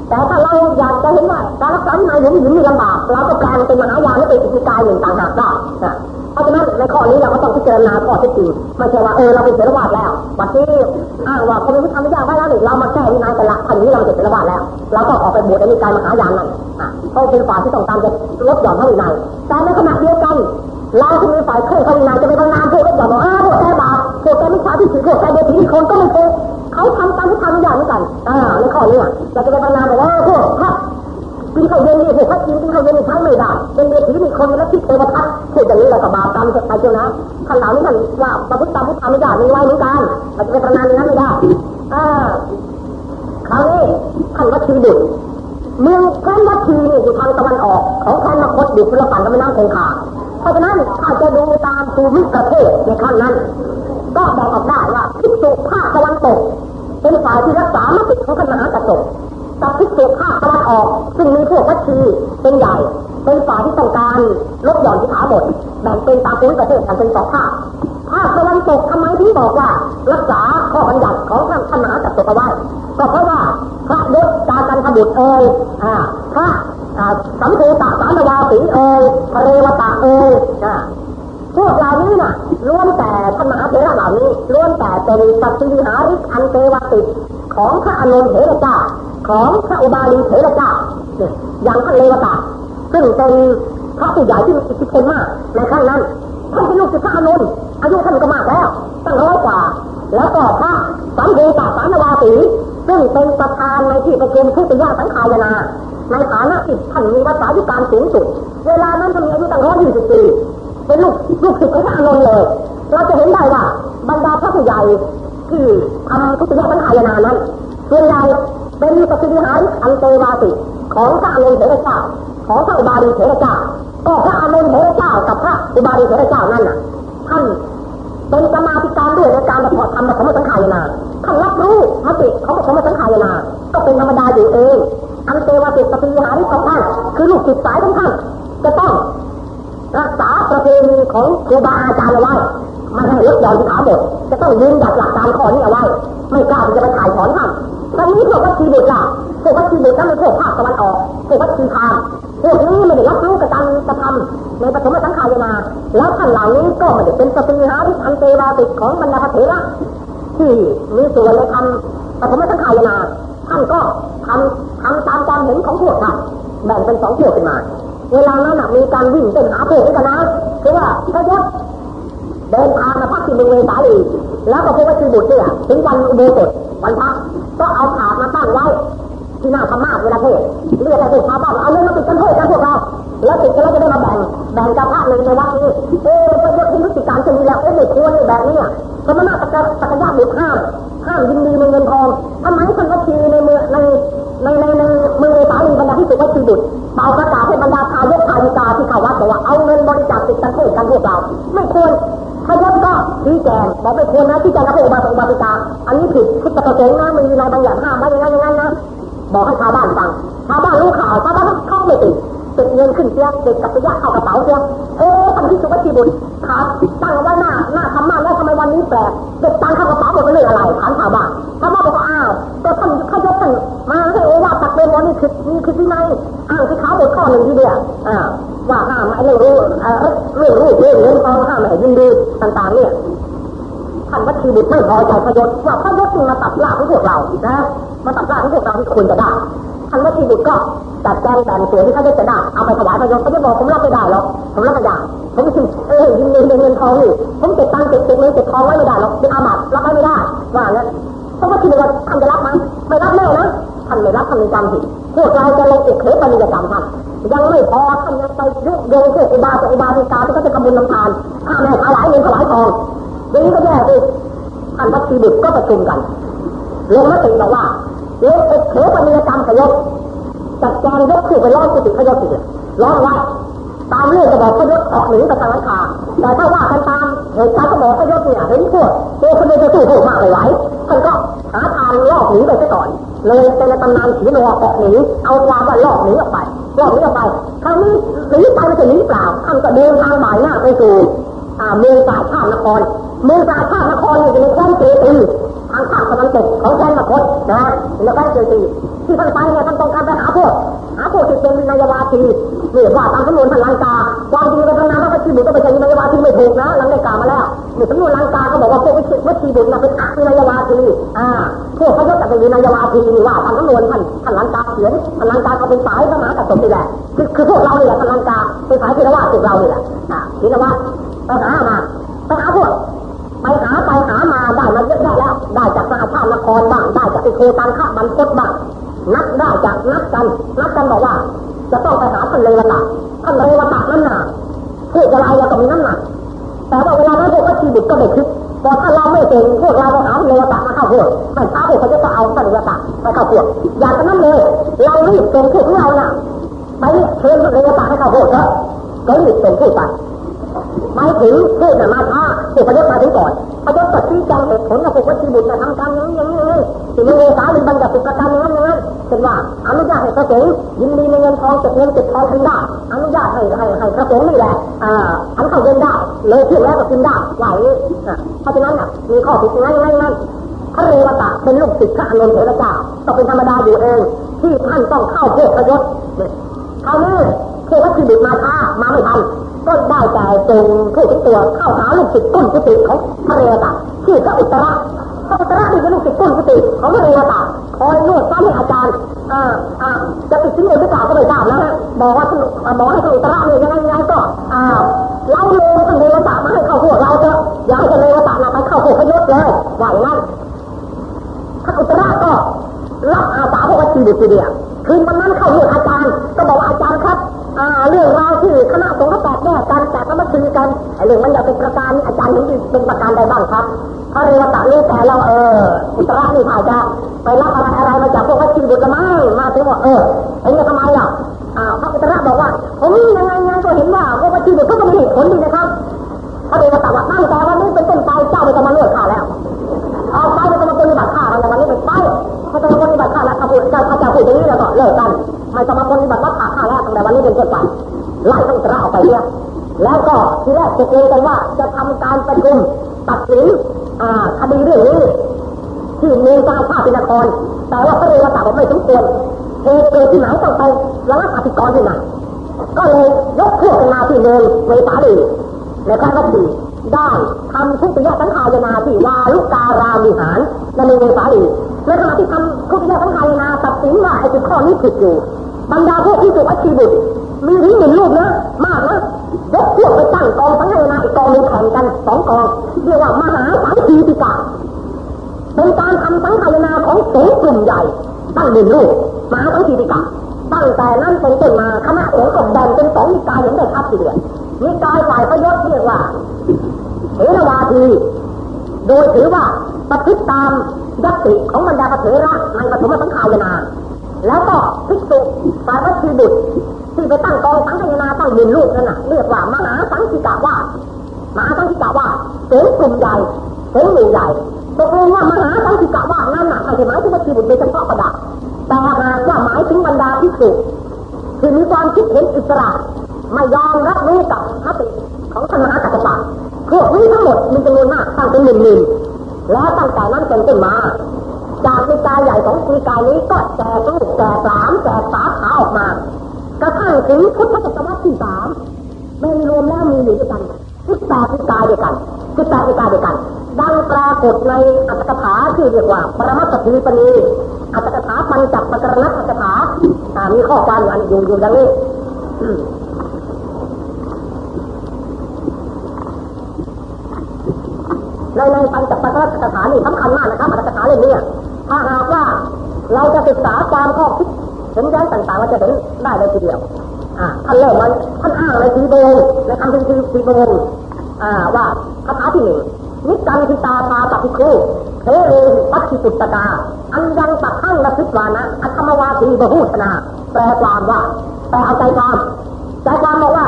แต่ถ้าเราอยากจะเห็นว่าการรักษาวินัยหยิมหยิมมีลำบากเราก็แปลงเป็นมหายานและเป็นอิทธิกายหนึ่งต่างหากได้ เพราะฉะนั้นในข้อนี้เราก็ต้องพิจารณาข้อเท็จจริงไม่ใช่ว่าเออเราเป็นเสรวาทแล้ววันที่อ้างว่าเขาเป็นพุทธานุญาตไว้แล้วหนี่งเรามาแก้วินัยกันละทันนี้เราเป็นเสรวาทแล้วเราก็ออกไปบวชในนิกายมหายานนั่นเขาเป็นฝ่ายที่ต้องการจะลดหย่อนพระวินัยแต่ในขณะเดียวกันเราที่มีฝ่ายเคร่งพระวินัยจะไปทำงานพวกลดหย่อนบอกอ้าพวกแกบาปพวกแกมิจฉาทิฏฐิพวกแกเดชคนก็ไม่ถูกเขาทำตามพุทธานุญาตเหมือนกันอ่าในข้อนี้เราจะไปทำงานบอกว่าพวกพระ กินข้าวเย็นนี่พวกพระกินกินข้าวเย็นนี่ใช้ไม่ได้เป็นเดชผีมีคนและที่เทวทัตพูดอย่างนี้เราก็บาปกรรมจะไปเจ้านะท่านเหล่านี้ท่านว่าพระพุทธตามพุทธานุญาตมีไว้เหมือนกันเราจะไปประนามอย่างนั้นไม่ได้อ่าคราวนี้ท่านวัดชีบุตรเมืองแคว้นวัดชีนี่อยู่ทางตะวันออก ของแคว้นมคตอยู่คนละฝั่งกับแม่น้ำคงคาเพราะฉะนั้นถ้าจะดูตามภูมิประเทศในขั้นนั้น ก็บอกออกได้ว่าพิกษุภาคตะวันตก เป็นฝ่ายที่รักษามติของท่านหากษัตริย์กับพิกษุภาคตะวัน ออก ซึ่งมีพวกวัชีเป็นใหญ่ เป็นฝ่ายที่ต้องการลดหย่อนที่ขาบทแบ่งเป็นตามภูมิประเทศกันเป็นสองภาคภาคตะวันตกทำไมถึงบอกว่า รักษาข้อบัญญัติของท่านท่านมหากษัตริย์เอาไว้ก็เพราะว่าพระยศกากันขบุตรเอ่ยอ่าพระสัมภูตสารวาสีเอ่ยพระเรวตะเอ่ยอ่าพวกเหล่านี้น่ะล้วนแต่ท่านมหาเถระเหล่านี้ล้วนแต่เป็นปฏิวิหาริกอันเทวติของพระอนุนเถระเจ้า ของพระอุบาลีเถระเจ้าอย่างท่านเลวตะซึ่งเป็นพระผู้ใหญ่ที่มีอิทธิพลมากในครั้งนั้นท่านเป็นลูกศิษย์พระอนุนอายุท่านก็มากแล้วตั้งร้อยกว่า แล้วก็พระสัมภูตสารวาสีซึ่งเป็นประธานในที่ประชุมผู้ปิยาสังขายนาในฐานะที่ท่านมีวัฏายุการสูงสุด เวลานั้นท่านมีอายุตั้งร้อยยี่สิบปีเป็นลูกลูกศิษย์ของพระอานนท์เลย เราจะเห็นได้ว่าบรรดาพระผู้ใหญ่ที่ทำทุติยสังขายนานั้นส่วนใหญ่ เป็นปฏิหารอันเตวาสิของพระอานนเถระเจ้า ของพระอุบาลีเถระเจ้า ก็พระอานนเถระเจ้ากับพระอุบาลีเถระเจ้านั่นน่ะ ท่านเป็นกรรมาธิการด้วยในการประกอบธรรมปฐมสังขายนาท่านรับรู้มติของปฐมสังขายนาก็เป็นธรรมดาอยู่เองอันเตวาสิปฏิหาริของท่านคือลูกศิษย์สายของท่านจะต้องรักษาประเพณีของครูบาอาจารย์เอาไว้ไม่ให้ลดหย่อนที่ขาบทจะต้องยืนหยัดหลักการข้อนี้เอาไว้ ไม่กล้าที่จะไปถ่ายถอนท่าน ตรงนี้พวกวัดชีบุตรล่ะพวกวัดชีบุตรนั่นเป็นพวกภาคตะวันออกพวกวัดชีพามพวกนี้ไม่ได้รับรู้กับการกระทำในปฐมสังขารนา แล้วท่านเหล่านี้ก็ไม่ได้เป็นสตรีหาริอันเตวาติของบรรดาพระเถระที่มีส่วนในทำแต่ผมไม่ทั้งขายนาท่านก็ทำทำตามความเห็นของพวกท่านแบ่งเป็นสองพวกขึ้นมา เวลานั้นมีการวิ่งเต้นหาเพศกันนะคือว่าพระยศเดินทางมาพักที่เมืองเวสาลีแล้วก็พบว่าชีบุตรเนี่ยถึงวันอุโบสถวันพระ ก็เอาขาดมาตั้งไว้ที่หน้าธรรมาเวลาเทศเรียกอะไรพวกชาวบ้านเอาเรื่องมาติดกันเทศกันพวกเราแล้วติดกันแล้วจะได้มาแบ่งแบ่งกับพระในในวัดนี้เออประโยชน์ที่พฤติการจะมีแล้วเออไม่ควรแบบนี้สมณะตะกตะกยะบุตรห้ามห้ามยินดีในเงินทองทำไมท่านวัชีในเมืองในในในในมือสาลีบรรดาที่สุวัชีบุตรเป่าประกาศให้บรรดาทายกทายิกาที่เข้าวัดบอกว่าเอาเงินบริจาคติดกันเทศกันพวกเรา ไม่ควรพยศก็ชี้แจงบอกไม่ควรนะชี้แจงกับพระอุบาสกอุบาสิกา อันนี้ผิดพุทธประสงค์นะมีในบางอย่างห้ามไว้อย่างนั้นอย่างนั้นนะบอกให้ชาวบ้านฟังชาวบ้านรู้ข่าวชาวบ้านเข้าไม่ติดติดเงินขึ้นเสียเด็กกับปยะเข้ากระเป๋าเสียเอ๊ะทำที่สุวัชีบุตรขาตั้งไว้หน้าหน้าทำมาแล้วทำไมวันนี้แปลกเด็กตังเข้ากระเป๋าหมดไปเลยอะไรถามชาวบ้านชาวบ้านบอกว่าอ้าวก็ท่านขยศท่านมาให้โอวาตักเตือนว่านี่คือนี่คือที่ไหนอ้างที่เขาบทข้อหนึ่งทีเดียวอ่าว่าห้ามไอ้เรื่องรู้เรื่องรู้เรื่องเงินทองห้ามไม่ยินดีต่างๆเนี่ย ท่านวัชีบุตรไม่พอใจพยศว่าพยศจึงมาตัดลาของพวกเรานะมาตัดลาของพวกเราที่ควรจะได้ท่านวัชีบุตรก็จัดแจงแบ่งเส่วนที่เขาจะจะได้เอาไปถวายพยศเขาจะบอกผมรับไม่ได้หรอกผมรับไม่ได้ผมคิดเออยินดีเงินทองนี่ผมเก็บตังค์เก็บเก็บเงินเก็บทองไว้ไม่ได้หรอกเป็นอาบัติรับไม่ได้ว่างั้นเพราะว่าคิดว่าท่านจะรับไหมไม่รับแน่นะท่านไม่รับท่านมีกรรมผิดพวกเราจะลงเอกเขปนิยกรรมท่านยังไม่พอท่านยังไปยุโยงพวกอุบาสกอุบาสิกาที่เขาจะทำบุญนำทานข้าแม่ถวายเงินถวายทอง อย่างนี้ก็แย่สิท่านพัฒนีบุตรก็ประชุมกันลงมติบอกว่าเอกเขปนิยกรรมขยศจัดการยกขึ้นไปร้อยกุฏิขยศสิร้อยไว้ตามเรื่องจะบอกขยศออกหนีไปทางราคาแต่ถ้าว่ากันตามเหตุการณ์ก็บอกขยศเนี่ยเห็นพวกตัวคนเดียวจะสู้พวกมากไม่ไหวท่านก็หาทางลอกหนีไปซะก่อนเลยเป็นตำนานผีโนออกหนีเอาความว่าลอกหนีออกไปลอกหนีออกไปคราวนี้หนีไปมันจะหนีเปล่าท่านก็เดินทางบ่ายหน้าไปสู่เมืองสาชาตนคร มืองสาชาตินครอยู่ในแคว้นเจตีทางภาคตะวันตกของแคว้นมคตนะในแคว้นเจตีที่ท่านไปเนี่ยท่านต้องการไปหาพวกหาพวกที่เป็นนายวาทีนี่ว่าตามสำนวนทานลังกาความจริงในพระนามพระชีบุตรก็ไม่ใช่นายวาทีไม่ถูกนะหลังได้กล่าวมาแล้วนี่สำนวนลังกาก็บอกว่าพวกวัชีบุตรเป็นอักนายวาทีอ่าพวกเขาจะเป็นนายวาทีนี่ว่าตามสำนวนท่านท่านลังกาเขียนท่านลังกาก็เป็นสายพระมหากษัตริย์นี่แหละคือคือพวกเราเนี่ยท่านลังกาเป็นสายเทรวาสพวกเรานี่แหละอ่าเทรวาสไปหามาไปหาพวก ไปหาไปหามาได้มาเยอะได้แล้วได้จากสหชาตินครบ้างได้จากอิโคตันข้าบันพดบ้างนัดได้จากนัดกันนัดกันบอกว่า จะต้องไปหาท่านเลวตะท่านเลวตะนั่นน่ะพูดอะไรเราก็มีน้ำหนักแต่ว่าเวลานั้นพวกก็ชีวิตก็ไม่คิดพอถ้าเราไม่เก่งพวกเราก็หาเลวตะมาเข้าพวกไม่ช้าพวกเขาจะต้องเอาท่านเลวตะมาเข้าพวกอย่ากันนั้นเลยเรารีบเป็นพวกเราน่ะไปเชิญเลวตะให้เข้าพวกเถอะก็รีบเป็นผู้ไป ไม่ถึงพูดมาช้าพวกเขาจะมาถึงก่อนพระยศก็ชี้แจงเหตุผลกับพวกวัชีบุตรทำการอย่างนี้อย่างนี้ที่มีเวสาลีบัญญัติประการอย่างนั้นอย่างนั้นเป็นว่าอนุญาตให้พระสงฆ์ยินดีในเงินทองเก็บเงินเก็บทองทันได้อนุญาตให้ให้ให้พระสงฆ์นี่แหละอ่าทันเข้าเงินได้เลยเที่ยงแล้วก็กินได้ไหวนี้เพราะฉะนั้นอะมีข้อผิดอย่างนั้นอย่างนั้นอย่างนั้นพระเรวตะเป็นลูกศิษย์พระอนุนเถระเจ้าก็เป็นธรรมดาอยู่เองที่ท่านต้องเข้าพวกประยศคราวนี้พวกวัชีบุตมาช้ามาไม่ทัน ก็ได้แต่จงผู้ถึงตัวเข้าหาลูกศิษย์ก้นกุฏิของพระเรวตะชื่อพระอุตระพระอุตระนี่เป็นลูกศิษย์ก้นกุฏิของพระเรวตะคอยนวดซ้ำให้อาจารย์อ่าอ่าจะติดสินเงินหรือเปล่าก็ไม่ทราบนะฮะบอกว่าบอกให้พระอุตระเนี่ยยังไงยังไงก็อ่าเล่าเลยท่านเรวตะมาให้เข้าพวกเราเถอะอย่าให้ท่านเรวตะนำไปเข้าพวกพยศเลยว่าอย่างนั้นพระอุตระก็รับอาสาพวกวัชีบุตรทีเดียวคืนวันนั้นเข้าเรียกอาจารย์ก็บอกอาจารย์ครับ อ่าเรื่องราว ที่คณะสงฆ์เขาแตกแยกกันแต่ก็มาคุยกันเรื่องมันจะเป็นประการอาจารย์เห็นเป็นประการใดบ้างครับพระเรวตะรู้แต่เราเอออุตระนี่ถ่ายจะไปรับอะไรอะไรมาจากพวกวัชีบุตรมั้งมาถึงว่าเออเอ็งจะทำไมล่ะอ่าพระอุตระบอกว่าผมยังไงยังก็เห็นว่าพวกวัชีบุตรเขาต้องมีผลดีนะครับพระเรวตะว่าตั้งแต่วันนี้เป็นต้นไปเจ้าไม่ต้องมาเลือกข้าแล้วเอาไปไม่ต้องมาปฏิบัติข้าเราอย่างวันนี้เป็นไปไม่ต้องมาปฏิบัติข้าแล้วข้าพูดเจ้าข้าจะพูดอย่างนี้แล้วก็เลิกกันไม่ต้องมาปฏิบัติวัดขาข้าแล้วตั้งแต่วันนี้เป็นต้นไป ไล่ทั้งตระออกไปเนี่ยแล้วก็ทีแรกตกลงกันว่าจะทำการประชุมตัดสินคดีเรื่องนี้ที่เมืองกาชาตินคร แต่ว่าพระเรวตะบอกไม่สมควรเหตุเกิดที่ไหนต้องไประงับอธิกรที่ไหนก็เลยยกพวกกันมาที่เมืองเวสาลีในครั้งที่ได้ทำทุติยสังขายนาที่วาลุการามิหารในเมืองสาลีในขณะที่ทำทุติยสังขายนาตัดสินว่าไอ้จุดข้อนี้ผิดอยู่บรรดาพวกที่ถูกวัชีบุตร มีถึงหนึ่งลูกนะ มากนะยกพวกไปตั้งกองสังขายนาอีกกองหนึ่งแข่งกันสองกองเรียกว่ามหาสังคีติกาเป็นการทำสังขายนาของสงฆ์กลุ่มใหญ่ ตั้งหนึ่งลูกมหาสังคีติกาตั้งแต่นั้นเป็นต้นมาคณะสงฆ์ก็แบ่งเป็นสองนิกายอย่างได้ทับทีเดียวนิกายฝ่ายพยศเรียกว่าเถรวาทีโดยถือว่าปฏิตามยัตติของบรรดาพระเถระในปฐมสังขายนา แล้วก็ภิกษุฝ่ายวัชีบุตร ที่ไปตั้งกองสังนาตั้งหมื่นลูกนั่นน่ะเรียกว่ามหาสังฆิกาวามหาสังฆิกาวาสเสงกลุ่มใหญ่เสงหมู่ใหญ่ตกลงว่ามหาสังฆิกาวานั่นน่ะไม่ใช่หมายถึงวัชีบุตรโดยเฉพาะประดับแต่หากว่าหมายถึงบรรดาภิกษุที่มีความคิดเห็นอิสระไม่ยอมรับรู้กับมติของท่านมหากัสสปะพวกนี้ทั้งหมดมีจำนวนมากตั้งเป็นหมื่นๆแล้วตั้งแต่นั้นเป็นต้นมาจากนิกายใหญ่ของนิกายนี้ก็แจกลูกแจกหลานแจกสาขาออกมา กระทั่งถึงพุทธศตวรรษที่สามไม่รวมแล้วมีอยู่ด้วยกันพุทธแปดนิกาเดียวกันพุทธแปดนิกาเดียวกัน ดังปรากฏในอัตถกถาที่เรียกว่า ปรมัตถทีปณีอัตถกถาปัญจปกรณัตถกถามีข้อความอยู่อันอยู่อยู่ดังนี้ในในปัญจปกรณัตถกถานี่สำคัญมากนะครับอัตถกถาเล่มนี้ถ้าหากว่าเราจะศึกษาความข้อคิด เห็นย้งต่างๆเราจะเห็นได้เลยทีเดียวท่านเริ่มมันท่านอ้างในสีโบงในคำเป็นสีโบงว่าคาถาที่หนึ่งนิจันทิตาปาปภิคูเทเรปัจจิปุตตาอันยังปักขั้งละพิษวานะอัตมวาสีบหูชนาแปลความว่าแปลเอาใจความใจความบอกว่า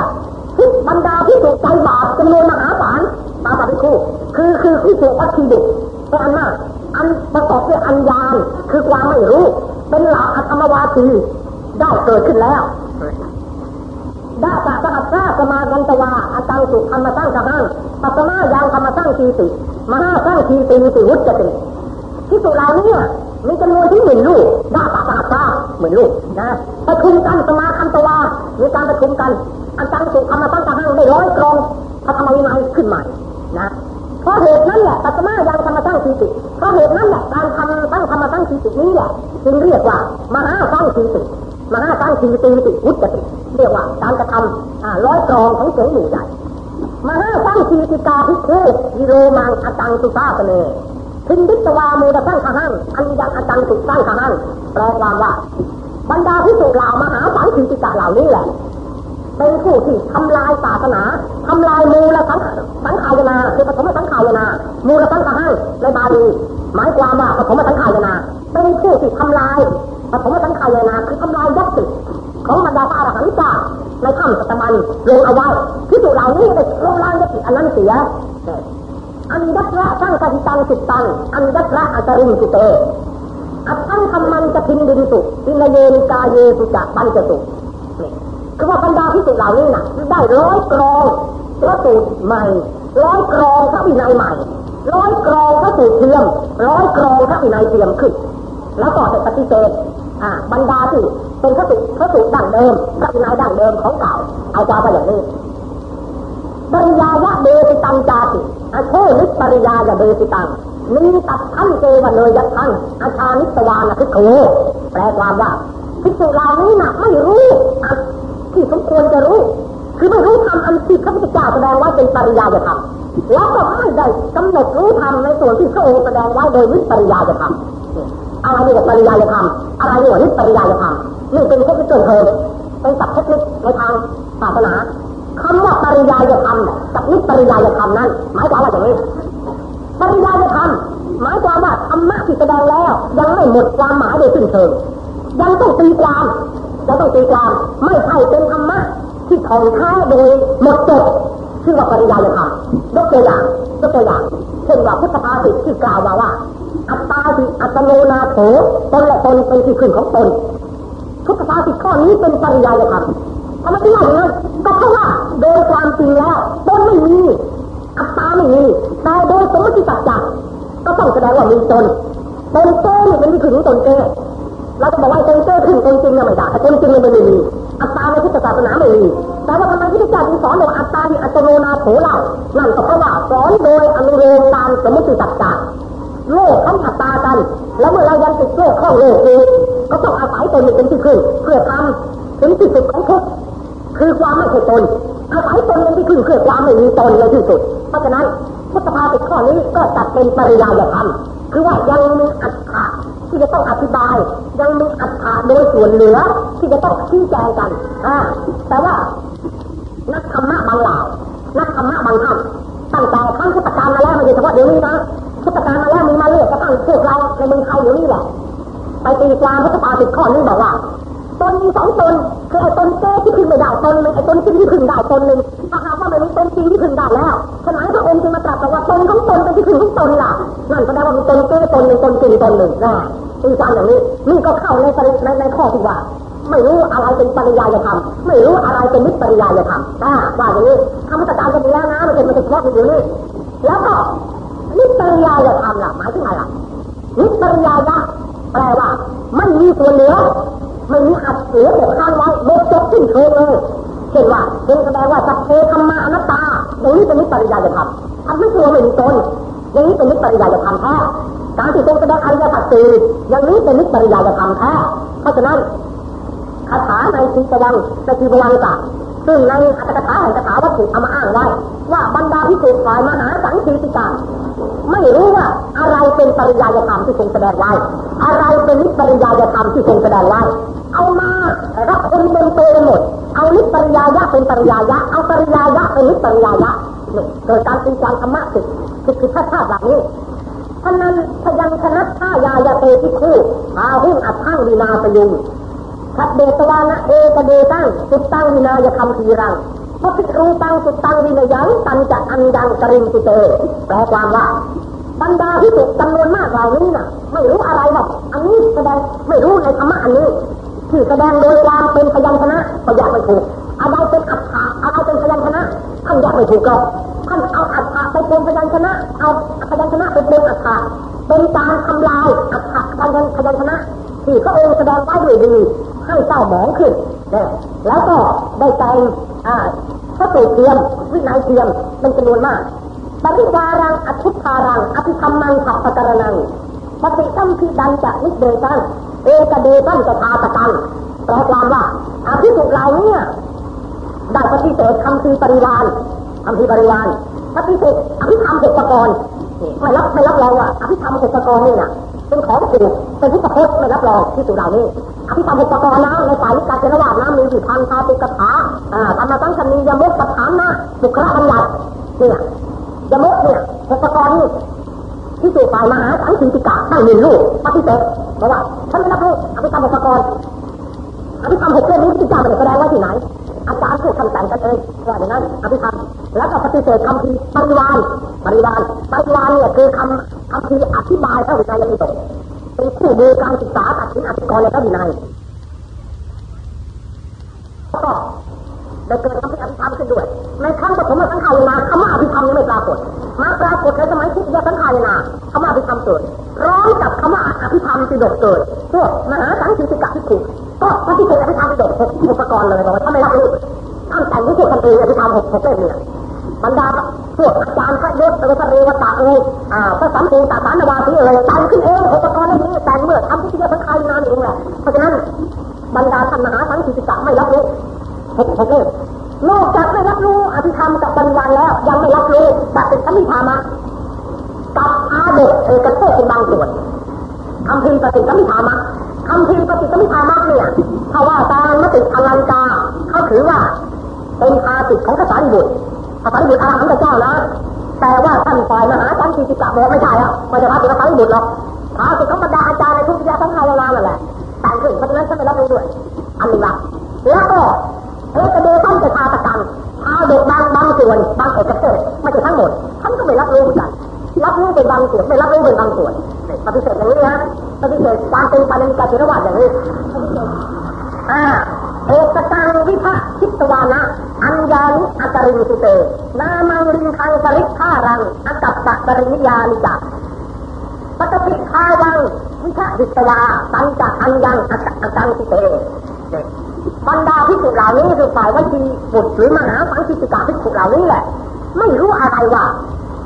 ที่บรรดาที่ถูกใจบาปจำนวนมหาศาลปาปภิคูคือคือที่ถูกวัตถุดิบเป็นอันมากอันประกอบด้วยอัญญาณคือความไม่รู้ เป็นหลักอัตมวาสีได้เกิดขึ้นแล้วดาตะสหัสราสมากันตวาอาจังสุธรรมสร้างกหังปัสมายังธรรมสร้างทีติมหาสร้างทีติมีติวุจติที่สุรานี้มีจำนวนที่หมื่นลูกดาตะสหัสราหมื่นลูกนะประชุมกันสมาคันตวามีการประชุมกันอาจังสุธรรมสร้างกหังได้ร้อยกรองพระธรรมวินัยขึ้นใหม่นะ เพราะเหตุนั้นแหละปัสมายังธรรมสร้างทีติเพราะเหตุนั้นแหละการทำตั้งธรรมสร้างทีตินี้แหละจึงเรียกว่ามหาสร้างทีติมหาสร้างทีติติวุติเรียกว่าการกระทำร้อยกรองของเสียงหมู่ใหญ่มหาสังคีติกาพิคุยิโรมังอาจังสุตาเสนพินดิตวามูดสังขหังอันยังอาจังสุสังขหังแปลความว่าบรรดาพิสุเหล่ามหาสังคีติกาเหล่านี้แหละ เป็นผู้ที่ทำลายศาสนาทำลายมูลสังสังขายนาคือปฐมสังขายนามูลสังขหังในบาลีหมายความว่าปฐมสังขายนาเป็นผู้ที่ทำลายปฐมสังขายนาคือทำลายยัตติของบรรดาพระอรหันต์จ้าในถ้ำสัตมันลงเอาไว้ที่สุเหล่านี้ได้ลงล้างยติอันนั้นเสียอันยัตระสร้างกติตังสุตังอันยัตระอัตรินสุเตอัตถังธรรมันจะพินดินสุปินเยนิกาเยสุจะปัญจสุ คือว่าบรรดาที่สุเหล่านี้น่ะได้ร้อยกรองพระสูตรใหม่ ร้อยกรองพระวินัยใหม่ ร้อยกรองพระสูตรเทียม ร้อยกรองพระวินัยเทียมขึ้น แล้วก็ปฏิเสธบรรดาที่เป็นพระสูตรพระสูตรดั้งเดิมพระวินัยดั้งเดิมของเก่า เอาจาไปอย่างนี้ปริยาวะเดสิตังจาติอาโชนิปริยายะเดสิตังมีตัดท่านเจวันเลยยัทังอาชานิสวานะคือโคแปลความว่าพิสุเหล่านี้นะไม่รู้ ที่สมควรจะรู้ คือไม่รู้ทำอันที่พระพุทธเจ้าแสดงว่าเป็นปริยายธรรมแล้วก็ไม่ได้กำหนดรู้ธรรมในส่วนที่พระองค์แสดงไว้โดยวิปริยายธรรมอะไรเรียกปริยายธรรมอะไรเรียกวิปริยายธรรมนี่เป็นเทคนิคเกินเทินเป็นศัพท์เทคนิคในทางศาสนาคำว่าปริยายธรรมกับนิปริยายธรรมนั้นหมายความว่าอย่างนี้ปริยายธรรมหมายความว่าธรรมะที่แสดงแล้ว ยังไม่หมดความหมายโดยสิ้นเชิงยังต้องตีความ ยังต้องตีความไม่ใช่เป็นธรรมะที่ถ่องแท้โดยหมดจดชื่อว่าปริยายธรรมยกตัวอย่างยกตัวอย่างเช่นว่าพุทธภาษิตที่กล่าวมาว่า อัตตาสิอัตโนนาโถตนและตนเป็นที่ขึ้นของตนพุทธภาษิตข้อนี้เป็นปริยายธรรมทำไมถึงว่าอย่างนั้นก็เพราะว่าโดยความจริงแล้วตนไม่มีอัตตาไม่มีแต่โดยสมมติสัจจะก็ต้องแสดงว่ามีตนตนเก้นี่เป็นที่ขึ้นของตนเก้ เราจะบอกว่าตนเก้ขึ้นตนจริงเนี่ยไม่ได้แต่ตนจริงมันไม่มีอัตตาในพุทธศาสนาไม่มีแต่ว่าทำไมที่พระเจ้าจึงสอนว่าอัตตาที่อัตโนนาโถเล่านั่นก็เพราะว่าตโดยอนุโลมตามสมมติสัจจะโลกเขาอัตตากัน แล้วเมื่อเรายังติดโลกข้องโลกอยู่ก็ต้องอาศัยตนเป็นที่ขึ้น เพื่อทำถึงที่สุดของทุกคือความไม่ใช่ตนอาศัยตนเป็นที่ขึ้นเพื่อความไม่มีตนในที่สุด เพราะฉะนั้นพุทธภาษิตข้อนี้ก็จัดเป็นปริยายธรรมคือว่ายังมีอัตถะ ที่จะต้องอธิบาย ยังมีอัตถะโดยส่วนเหลือ ที่จะต้องชี้แจงกันอ่าแต่ว่านักธรรมะบางเหล่านักธรรมะบางท่านตั้งแต่ครั้งพุทธกาลมาแล้วไม่ใช่เฉพาะเดี๋ยวนี้นะพุทธกาลมาแล้วมีมาเรื่อยก็ตั้งพวกเราในเมืองไทยอยู่นี่แหละไปตีความพุทธภาษิตข้อนี้บอกว่า ตนมีสองตนคือไอ้ตนเก้ที่ขึ้นไม่ได้ตนหนึ่งไอ้ตนจริงที่ขึ้นได้ตนหนึ่งถ้าหากว่าไม่มีตนจริงที่ขึ้นได้แล้วฉะนั้นพระองค์จึงมาตรัสว่าตนของตนเป็นที่ขึ้นของตนล่ะนั่นแสดงว่ามีตนเก้ตนหนึ่งตนจริงตนหนึ่งนะตีความอย่างนี้นี่ก็เข้าในในในข้อที่ว่าไม่รู้อะไรเป็นปริยายธรรมไม่รู้อะไรเป็นนิปริยายธรรมว่าอย่างนี้คำพุทธการจะมีแล้วนะมันเป็นมันจะเฉพาะอยู่นี่แล้วก็นิปริยายธรรมล่ะหมายถึงอะไรล่ะนิปริยายะแปลว่าไม่มีส่วนเหลือ ไม่มีอัดเหลือเก็บข้างไว้โดยจบสิ้นเชิงเลยเช่นว่าเป็นแสดงว่าสัพเพธรรมาอนัตตาอย่างนี้เป็นนิปริยายธรรมทำไม่ตัวไม่มีตนอย่างนี้เป็นนิปริยายธรรมแท้การที่ทรงแสดงอริยสัจสี่อย่างนี้เป็นนิปริยายธรรมแท้เพราะฉะนั้นคาถาในทีปวังในทีปวังกะซึ่งในอัตถกถาแห่งคาถาวัตถุเอามาอ้างไว้ ว่าบรรดาพิสุฝ่ายมหาสังคีติการ ไม่รู้ว่าอะไรเป็นปริยายธรรมที่ทรงแสดงไว้ อะไรเป็นนิปริยายธรรมที่ทรงแสดงไว้ เอามารับคนเป็นโตหมด เอานิปริยายะเป็นปริยายะ เอาปริยายะเป็นนิปริยายะนี่เกิดการตีความธรรมะสิคือคือชาติชาติแบบนี้ท่านั้นพยังชนะท่ายายาเตทิคู่อาหุ่งอัดทั้งวินาปยุงขัดเดตวานะเอกเดตั้งสุดตั้งวินายคำทีรัง พระพิรูตังสุตังวินยังตันจะอันยังกริมสุเตแปลความว่าบรรดาพิสุจำนวนมากเหล่านี้น่ะ ไม่รู้อะไรหรอกอันนี้แสดงไม่รู้ในธรรมะอันนี้ที่แสดงโดยความเป็นพยัญชนะก็ยากไม่ถูกอะไรเป็นอัฏฐะอะไรเป็นพยัญชนะท่านยากไม่ถูกหรอกท่านเอาอัฏฐะไปเป็นพยัญชนะ เอาพยัญชนะไปเป็นอัฏฐะเป็นการทำลายอัฏฐะพยัญชนะ ที่พระองค์แสดงไว้ด้วยดี ให้เศร้าหมองขึ้นเนี่ยแล้วก็ได้แต่งอ่าพระสูตรเทียมวินัยเทียมเป็นจำนวนมากปฏิวารังอภิธารังอภิธรรมังขับปะกรนังปฏิสัมพิดันจะนิเดชังเอกเดชังจะทาตะกันแปลความว่าอภิสุเราเนี่ยได้ปฏิเสธคำทีปริวานคำทีปริวานปฏิเสธอภิธรรมเอกกรไม่รับไม่รับรองว่าอภิธรรมเอกกรนี่น่ะ เป็นของถูกเป็นพุทธพจน์ไม่รับรองที่สุดเรานี่อภิธรรมเอกกรนะในสายวิการเจรวาสนะมีอยู่พันคาติกถาอ่าธรรมสังคณียมุกปฐานนะบุคลบัญญัติเนี่ยยมุกเนี่ยเอกกรนี่ที่สู่ฝ่ายมหาสังคีติกะตั้งหนึ่งลูกปฏิเสธบอกว่าฉันไม่รับรู้อภิธรรมเอกกรอภิธรรมหกเรื่องนี้ที่จ้ามันแสดงไว้ที่ไหนอาจารย์พูดคำแต่งกันเองว่าอย่างนั้นอภิธรรมแล้วก็ปฏิเสธคำทีปริวานปริวานปริวานเนี่ยคือคำ คำทีออธิบายพระวินัยยังตกเป็นคู่มือการศึกษาตัดสินอธิกรณ์ในพระวินัยก็ได้เกิดคำที่อภิธรรมขึ้นด้วย ในครั้งปฐมสังขารนาคำว่าอภิธรรมยังไม่ปรากฏ มาปรากฏในสมัยที่ยสังขารนาคำว่าอภิธรรมเกิดพร้อมกับคำว่าอภิธรรมติดกเกิดพวกมหาสังคีติกะที่ถูกก็ปฏิเสธอภิธรรมติดกหกอุปกรณ์เลยบอกว่าถ้าไม่รับรู้ท่านแต่งที่พูดกันเองอภิธรรมหกหกเล่มเนี่ยบรรดา วกอาจารย์พระยศพระเรวตาเอยอ่าพระสัมปูตาสานวาสีเอยแต่งขึ้นเองอุปกรณ์เหล่านี้แต่งเมื่อทำพิธีสังขารนาเองแหละเพราะฉะนั้นบรรดาท่านมหาสังคีติกะไม่รับรู้หกหกเล่มนอกจากไม่รับรู้อภิธรรมกับบริวาแล้วยังไม่รับรู้ปฏิสัมพิธามะกับอาเดกเอกเทศเป็นบางส่วนคำพิมพ์ปฏิสัมพิธามะคำพิมพ์ปฏิสัมพิธามะเนี่ยถ้าว่าตามมติอลังกาเขาถือว่าเป็นภาสิทของภาษาอิบุ ตรภาษาอิบุตรอาหังพระเจ้านะแต่ว่าท่านฝ่ายมหาสันติจิกะบอกไม่ใช่อะไม่ใช่ภาสิทภาษาอิบุตรหรอกภาสิทของบรรดาอาจารย์ในทุกวิทยาสังขารนานั่นแหละแต่งขึ้นเพราะฉะนั้นฉันไม่รับรู้ด้วย อันนี้ละแล้วก็เอกเดชันจะชาตกรรมชาวเด็กบางบางส่วนบางเอกเทศไม่ใช่ทั้งหมดท่านก็ไม่รับรู้เหมือนกันรับรู้เป็นบางส่วนไม่รับรู้เป็นบางส่วนปฏิเสธอย่างนี้นะปฏิเสธการเป็นปาริกาเทรวาสอย่างนี้อ่า เอกตังวิภะชิตวานะ อัญญานิอัตริสุเต นามังริงคังสริฆารังอกัปปะปริยานิจักปตติคาวังวิภะหิตวาตังจักอัญญังอักังสุเตบรรดาพิสุเหล่านี้คือฝ่ายวิชีบุตรหรือมหาสังคิติกาพิสุเหล่านี้แหละ ไม่รู้อะไรว่า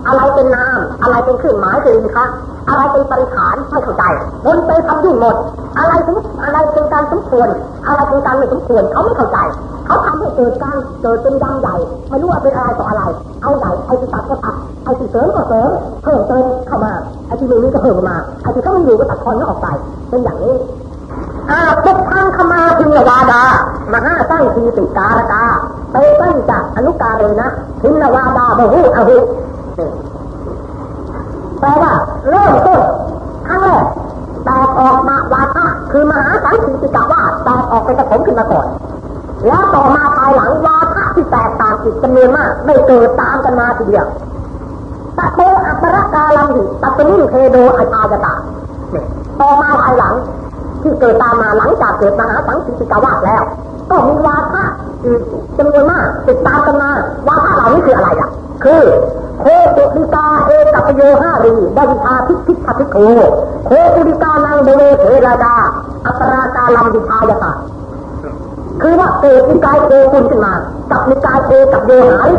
อะไรเป็นนาม อะไรเป็นเครื่องหมายคือคะอะไรเป็นปริขารไม่เข้าใจวนไปทำยุ่งหมด อะไรถึงอะไร ควรอะไรเป็นการไม่สมควรเขาไม่เข้าใจ เขาทำให้เกิดการเกิดเป็นดังใหญ่ไม่รู้ว่าเป็นอะไรต่ออะไร เอาใหญ่ไอ้ที่ตัดก็ตัดไอ้ที่เสริมก็เสริมเพิ่มเติมเข้ามาไอ้ที่ไม่มีก็เพิ่มมาไอ้ที่เขาไม่อยู่ก็ตัดทอนก็ออกไปเป็นอย่างนี้อาพุทธังขมาพินวาดามหาตั้งทีติการกาไปตั้งจากอนุกาเลยนะพินวาดาบหูอหุแปลว่าเริ่มต้นครั้งแรกแตกออกมาวาทะ คือมหาสังสีติกาว่าแตกออกเป็นผมขึ้นมาก่อน แล้วต่อมาภายหลังวาทะที่แตกต่างอีกจำนวนมากไม่เกิดตามกันมาทีเดียวตะโตอัปรกาลังหิตัตนิเทโดอาชายตาต่อมาภายหลัง ที่เกิดตามมาหลังจากเกิดมหาสังสีติกาวาสแล้ว ก็มีวาทะอีกจำนวนมากติดตามกันมาวาทะเหล่านี้คืออะไรอะ คือโคตุลิกาเอตัปโยหารีดาวิชาพิพิธพิโคโคตุลิกานังเดเวเทราดา อัปราการลัมดิชายตาคือว่าเกิดนิกายโคคุณขึ้นมา กับนิกายเอกับโยหาย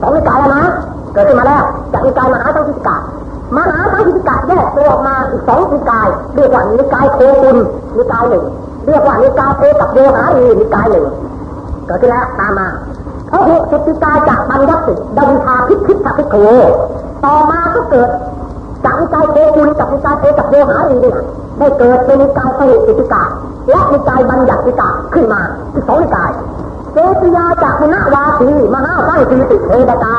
สองนิกายแล้วนะเกิดขึ้นมาแล้วจากนิกายมหาสังคิกามหาสังคิกาแยกตัวออกมาอีกสองนิกายเรียกว่านิกายโคคุณนิกายหนึ่งเรียกว่านิกายเอกับโยหารีนิกายหนึ่งเกิดขึ้นแล้วตามมาพระหุสุติกาจากบัญญัติดาวิชาพิพิธพิโคต่อมาก็เกิด จากนิกายโคคุณกับนิกายเอกับโยหารีเนี่ยได้เกิดเป็นกายพระหุสุติกาและนิกายบัญญัติกาขึ้นมาอีกสองนิกายเจติยาจากมุนวาทีมหาสังคีติเทดา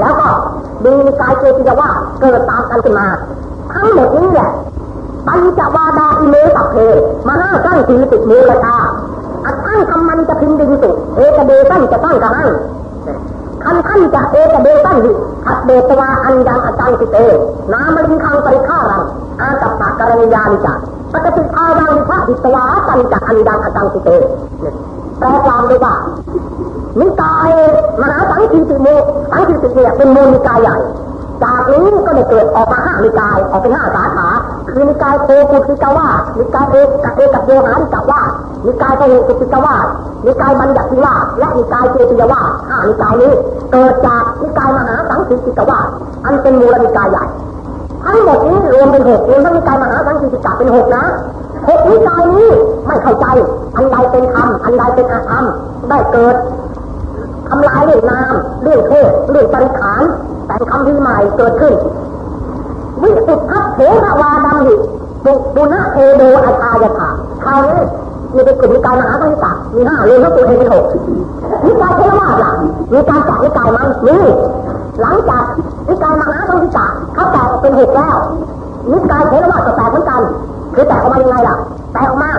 แล้วก็มีนิกายเจติยาว่าเกิดตามกันขึ้นมา ทั้งหมดนี้แหละปัญจวาดาอิเมตัเพมหาสังคีติมูลกาอัตตั้งคำมันจะพิมพ์ดิสุเอกเดตันจะตั้งกระหัง คันทันจะเอกเดตันหิขัดเดตวาอันยังอาจารย์สิเต นามลิงคังปริฆารังอาตัปปะกรณียานิจาปกติอาวังวิชาหิตวาตันจะอันยังอาจารย์สิเตแปลความเลยว่านิกายมหาสังคีติโมสังคีติเนี่ยเป็นมูลนิกายใหญ่ จากนี้ก็ได้เกิดออกมาห้านิกายออกเป็นห้าสาขาคือนิกายโคกุติกาวานิกายเอกกับเอกับโยหานิกาวานิกายพหุกุติกาวานิกายบัญญัติวาและนิกายเจติยวาห้านิกายนี้ เกิดจากนิกายมหาสังคีติกาวาอันเป็นมูลนิกายใหญ่ทั้งหมดนี้รวมเป็นหกรวมทั้งนิกายมหาสังคีติกาเป็นหกนะหกนิกายนี้ไม่เข้าใจ อันใดเป็นธรรมอันใดเป็นอาธรรมได้เกิดทำลายเรื่องนามเรื่องเทศเรื่องปริขาร แต่งคำที่ใหม่เกิดขึ้น วิสุทธัเถระวาดัมหิปุปุณะเอโดอาชายถาคราวนี้มีเป็นกลุ่มนิกายมหาตั้งตัมีห้าเรียนทั้งตัวเองเป็นหกนิกายเทรวาสล่ะมีการจัดนิกายมั้งมีหลังจากนิกายมหาตั้งตัเขาแตกเป็นหกแล้วนิกายเทรวาสก็แตกเหมือนกันคือแตกออกมายังไงล่ะแตกออกมา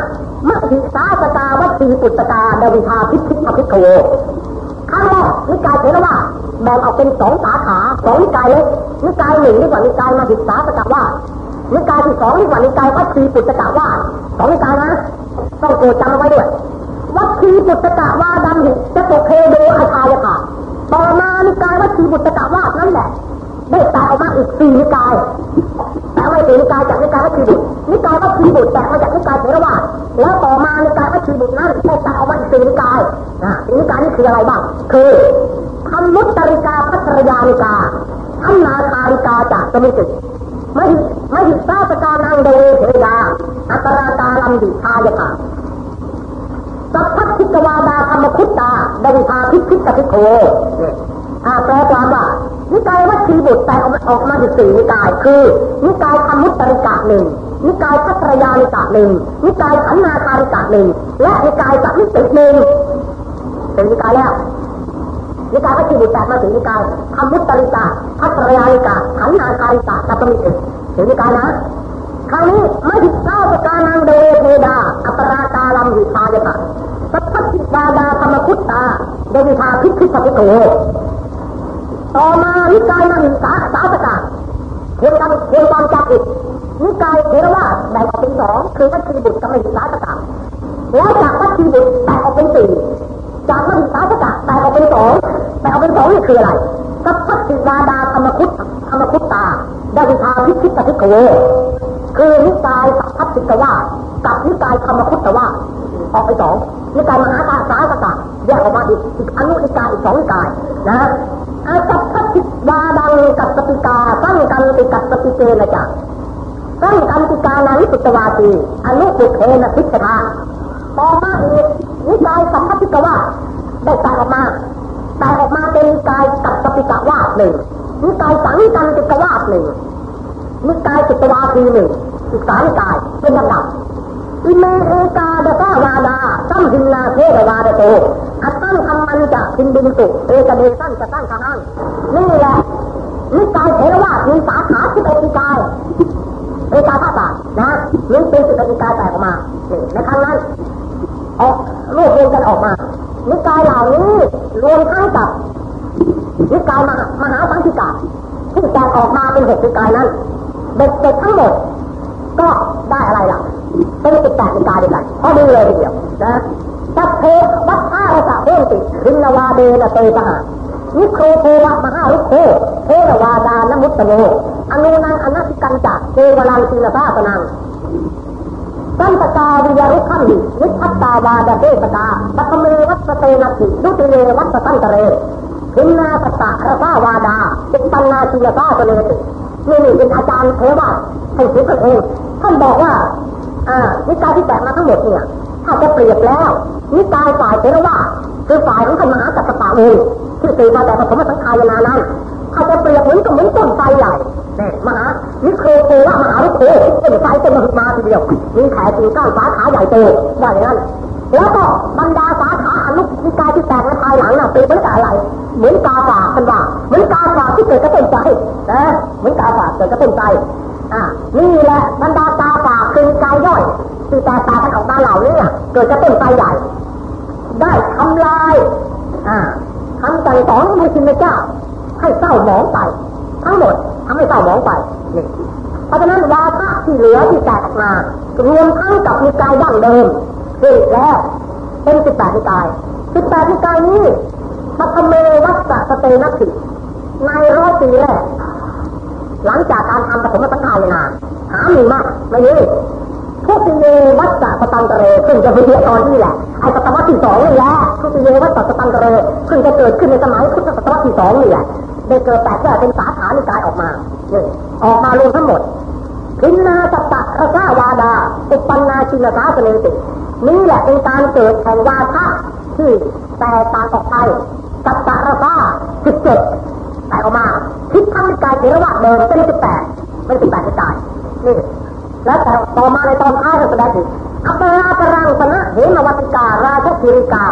มัทิสาสตาวัตถีปุตตาดาวิชาพิพิธพิโก ครั้งแรกนิกายเทรวาสแบ่งออกเป็นสองสาขาสองนิกายเล็กนิกายหนึ่งเรียกว่านิกายมาศึกษาสกว่านิกายที่สองเรียกว่านิกายวัตถีปุตตะว่าสองนิกายนะ ต้องโกรธจำเอาไว้ด้วยวัตถีปุตตะว่าดำหิจะตกเคโดอาชายค่ะต่อมานิกายวัตถีปุตตะว่านั่นแหละได้แตกออกมาอีกสี่นิกายแต่ไม่สี่นิกายจากนิกายวัตถีบุตรนิกายวัตถีบุตรแตกมาจากนิกายเทรวาสแล้วต่อมานิกายวัตถีบุตรนั้นได้แตกออกมา สี่นิกายนะนิกายนี้คืออะไรบ้าง คือธรรมุตตริกาพัทรยานิกาธรรมนาคาริกาจากสมุติมหิมหิสาสกานังเดเทดาอัตราตาลัมดิทายาสัพพัทิกวาดาธรรมคุตตาดวิภาพิพิตพิโคอาแปลความว่านิกายวัตถีบุตรแต่ออกออกมาอยู่สี่นิกาย คือนิกายธรรมุตตริกะหนึ่ง นิกายพัทรยานิกะหนึ่งนิกายขันนาคาริกะหนึ่งและนิกายสัมมิติหนึ่งเป็นนิกายแล้วนิกายวัตถีบุตรแตกมาถึงนิกายธรรมุตตริกาพัทรยานิกาขันนาคาริกาสัพมิติถึงนิกายนะคราวนี้ไม่ถึงเก้าประการนังเดเทดา อัปราตาลัมวิทายะสัพพิวาดาธรรมคุตตาเดวิชาพิพิธพิโกต่อมานิกายมันสาสาสกาควรกันควรความจับอีก นิกายเทรวาสแบ่งออกเป็นสองคือวัตถีบุตรกับมหิสาสกาแล้วจากวัตถีบุตรแบ่ออกเป็นสี่จากมหิสาสกาแบ่ออกเป็นสองแบ่ออกเป็นสองนี่คืออะไรสับพพิวาดาธรรมคุตธรรมคุตตาดาวิชาพิพิธพิโกคือนิกายสัพพัทธิกวากับนิกายธรรมคุตตวาออกไปสองนิกายมหาตาสาสกาแยกออกมาอีกอีกอนุนิกายอีกสองนิกายนะอาสัพพัทธิวาดังกับสติกาตั้งกันติกัสติเกนะจ๊ะ ตั้งกันติกานาวิสุตวาทีอนุปุเพนะพิชนาต่อมาอีกนิกายสัมพัติกว่าได้แตกออกมาแตกออกมาเป็นนิกายกับสติกาวาหนึ่งนิกายสังกันติกวาหนึ่งนิกายสุตวาทีหนึ่งอีกสามนิกายเป็นลำดับอิเมเอกาเดตาวาดาสัมหินนาเทรวาดโตอัตตังคำมันจะพินบินตุเอกเดสันจะตั้งขหังนี่แหละนิกายเทรวาสมีสาขาที่เป็นนิกาย เอกาภาษานะนี่เป็นสิบนิกายแตกออกมาในครั้งนั้นออกรวบรวมกันออกมานิกายเหล่านี้รวมทั้งกับนิกายมหามหาสังคิกาที่แตกออกมาเป็นหกนิกายนั้นเด็กเด็กทั้งหมด ก็ได้อะไรล่ะเป็นสิบแปดนิกายด้วยกันพอดีเลยทีเดียวนะสัพเพวัฏฏาสะเพิ่มติรินวาเดนะเตปะหานิโครเทวะมหาลุโค เทรวาดานมุตโนอนุนังอนัติกันจักเทวลังศีลภาสนังสันตาวิยารุขัมหินิพัตตาวาดเดสกาปัตเมวัตเตนัติดุติเนวัตตันตเรพินนาสตะระสาวาดาจิตตันนาศีลภาสเนตินี่นี่เป็นอาจารย์เทวะท่านคิดกันเองท่านบอกว่าอ่านิกายที่แตกมาทั้งหมดเนี่ยถ้าจะเปรียบแล้วนิกายฝ่ายเทรวะคือฝ่ายของธรรมหาจักรปะเองที่ตีมาแต่ผสมสังขายนานั้น รียบเหมือนกับเหมือนต้นไทรใหญ่มหานิโครเทวะมหาลุโคต้นไทรต้นมหึมาทีเดียวมีแขกิ่งก้านสาขาใหญ่โตว่าอย่างนั้นแล้วก็บรรดาสาขาอนุนิกายที่แตกในภายหลังน่ะเป็นเหมือนกับอะไร เหมือนกาฝากกันว่าเหมือนกาฝากที่เกิดกระต้นใจนะเหมือนกาฝากเกิดกระต้นใจอ่านี่แหละบรรดากาฝากคือนิกายย่อยที่แตกต่างกันออกมาเหล่านี้เกิดกระต้นใจใหญ่ ได้ทำลายอ่าทำสั่งสอนพระชินเจ้า ให้เศร้าหมองไป ทั้งหมดทำให้เศร้าหมองไปนี่เพราะฉะนั้นวาทะที่เหลือที่แตกออกมารวมทั้งกับนิกายดั้งเดิมคือแล้วเป็นสิบแปดนิกายสิบแปดนิกายนี้มัทเมวัสสะสเตนักสิในร้อยปีแรกหลังจากการทำปฐมสังขารนาหามีมากไม่มีทุติเยวัสสะสตังกเรซึ่งจะไปเป็นตอนที่แหละไอ้ศตวรรษที่สองนี่แหละทุติเยวัสสะสตังกเรซึ่งจะเกิดขึ้นในสมัยพุทธศตวรรษที่สองนี่แหละ ได้เกิดแตกแยกเป็นสาขานิกายออกมานี่ออกมารวมทั้งหมดพินนาสตะระซาวาดาอุปันนาชินสาสเนตินี่แหละเป็นการเกิดแห่งวาทะที่แตกต่างออกไปสัตตะระซาสิบเจ็ดแตกออกมาคิดทั้งนิกายเทรวะเดิมเป็นสิบแปดเป็นสิบแปดนิกายนี่แล้วแต่ต่อมาในตอนท้ายก็แสดงถึงอัปราปรังสนะเหมวัติการาชกิริกา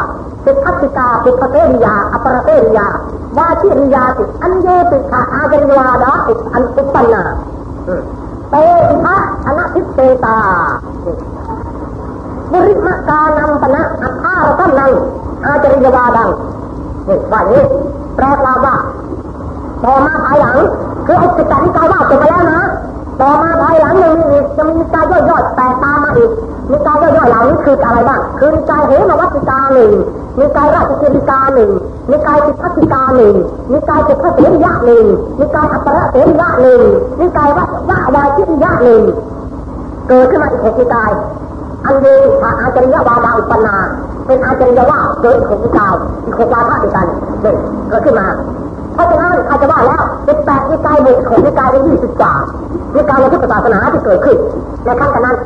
สิทธัติกาปุพเตริยาอัปรเตริยาวาชิริยาติอันเยติขาอาจริวาดาติอันอุปปนาเตพระอนัพิเตตาบริมกานำปณะอัฏฐารตันังอาจริยวาดังนี่ว่าอย่างนี้แปลว่าต่อมาภายหลังคือไอ้สิบแปดนิกายว่าจบไปแล้วนะ ต่อมาภายหลังยังมีอีกจะมีกายย่อยๆแตกตามมาอีกนิกายย่อยๆเหล่านี้คืออะไรบ้างคือนิกายเหมวัติกาหนึ่งนิกายราชกิริกาหนึ่งนิกายสิทธิกาหนึ่งนิกายสิทธเสริยะหนึ่งนิกายอัปรเสริยะหนึ่งนิกายวัดวาวาชิริยะหนึ่งเกิดขึ้นมาอีกหกนิกายอันเดียวอาจาริยวาดาอุปนา เป็นอาจารยว่าเกิดหกนิกายอีกหกวาทะด้วยกันเด็กเกิดขึ้นมา เพราะฉะนั้นอาจจะว่าแล้วสิบแปดนิกายบวกหกนิกายเป็นยี่สิบกว่านิกายในพุทธศาสนาที่เกิดขึ้นในขั้นกันนั้น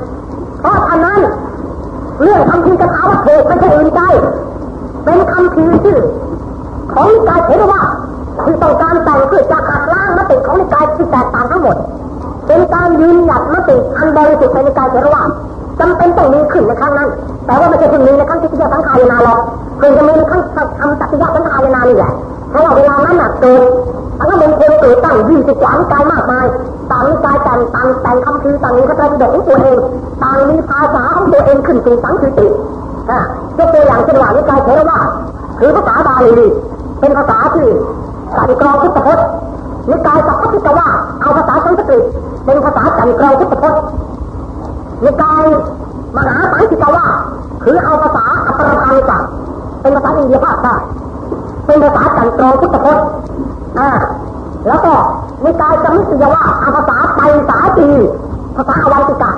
เพราะอันนั้นเรื่องคำพีกถาวัตถุไม่ใช่อื่นใดเป็นคำพีที่ของนิกายเถรวาที่ต้องการแต่งเพื่อจะหักล้างมติของนิกายที่แตกต่างทั้งหมด เป็นการยืนหยัดมติอันบริสุทธิ์ในนิกายเถรวาจำเป็นต้องมีขึ้นในครั้งนั้น แต่ว่าไม่ใช่เพิ่งมีในครั้งที่จะสังขารนาหรอกเพิ่งจะมีในครั้งทำตัติยะสังขารนานี่แหละ เพราะว่าเวลานั้นน่ะเกิดทั้นมงคลเกิดตั้งยี่สิบกว่านิกายมากมายต่างนิกายแต่งต่างแต่งคำคือต่างมีพระไตรปิฎกของตัวเองต่างมีภาษาของตัวเองขึ้นสู่สังคติอ่ายกตัวอย่างเช่นว่านิกายเทรวาคือภาษาบาลีเป็นภาษาที่กันกรองพุทธพจน์นิกายสัพพะทิกว่าเอาภาษาสันสกฤตเป็นภาษากันกรองพุทธพจน์นิกายมหาสังคิกว่าคือเอาภาษาอัปรพันธ์ศัเป็นภาษาอินเดียภาคใต้เป็นภาษากันกรองพุทธพจน์อ่าแล้วก็นิกายจมิติยว่าเอาภาษาไปสาจีภาษาอวัติกา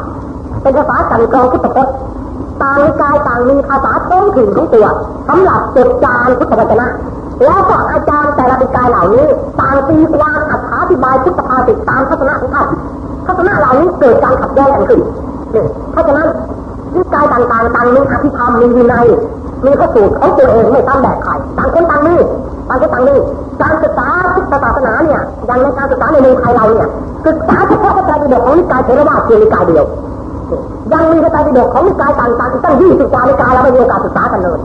เป็นภาษา กรองพุทธพจน์ต่างนิกายต่างมีภาษาท้องถิ่นของตัวสำหรับจดจานพุทธวจนะ แล้วก็อาจารย์แต่ละนิกายเหล่านี้ต่างตีความอธิบายพุทธภาษิตตามทัศนะของท่านทัศนะเหล่านี้เกิดการขัดแย้งกันขึ้นนี่เพราะฉะนั้นนิกายต่างๆต่างมีอภิธรรมมีวินัยมีข้อสูตรของตัวเองไม่ตามแบบใครต่างคนต่างมีต่างคนต่างมีการศึกษาพุทธศาสนาเนี่ยอย่างในการศึกษาในเมืองไทยเราเนี่ยศึกษาเฉพาะพระไตรปิฎกของนิกายเทรวาสเพียงนิกายเดียว มีพระไตรปิฎกของนิกายต่างๆอีกตั้งยี่สิบกว่านิกายเราไม่มีโอกาสศึกษากันเลย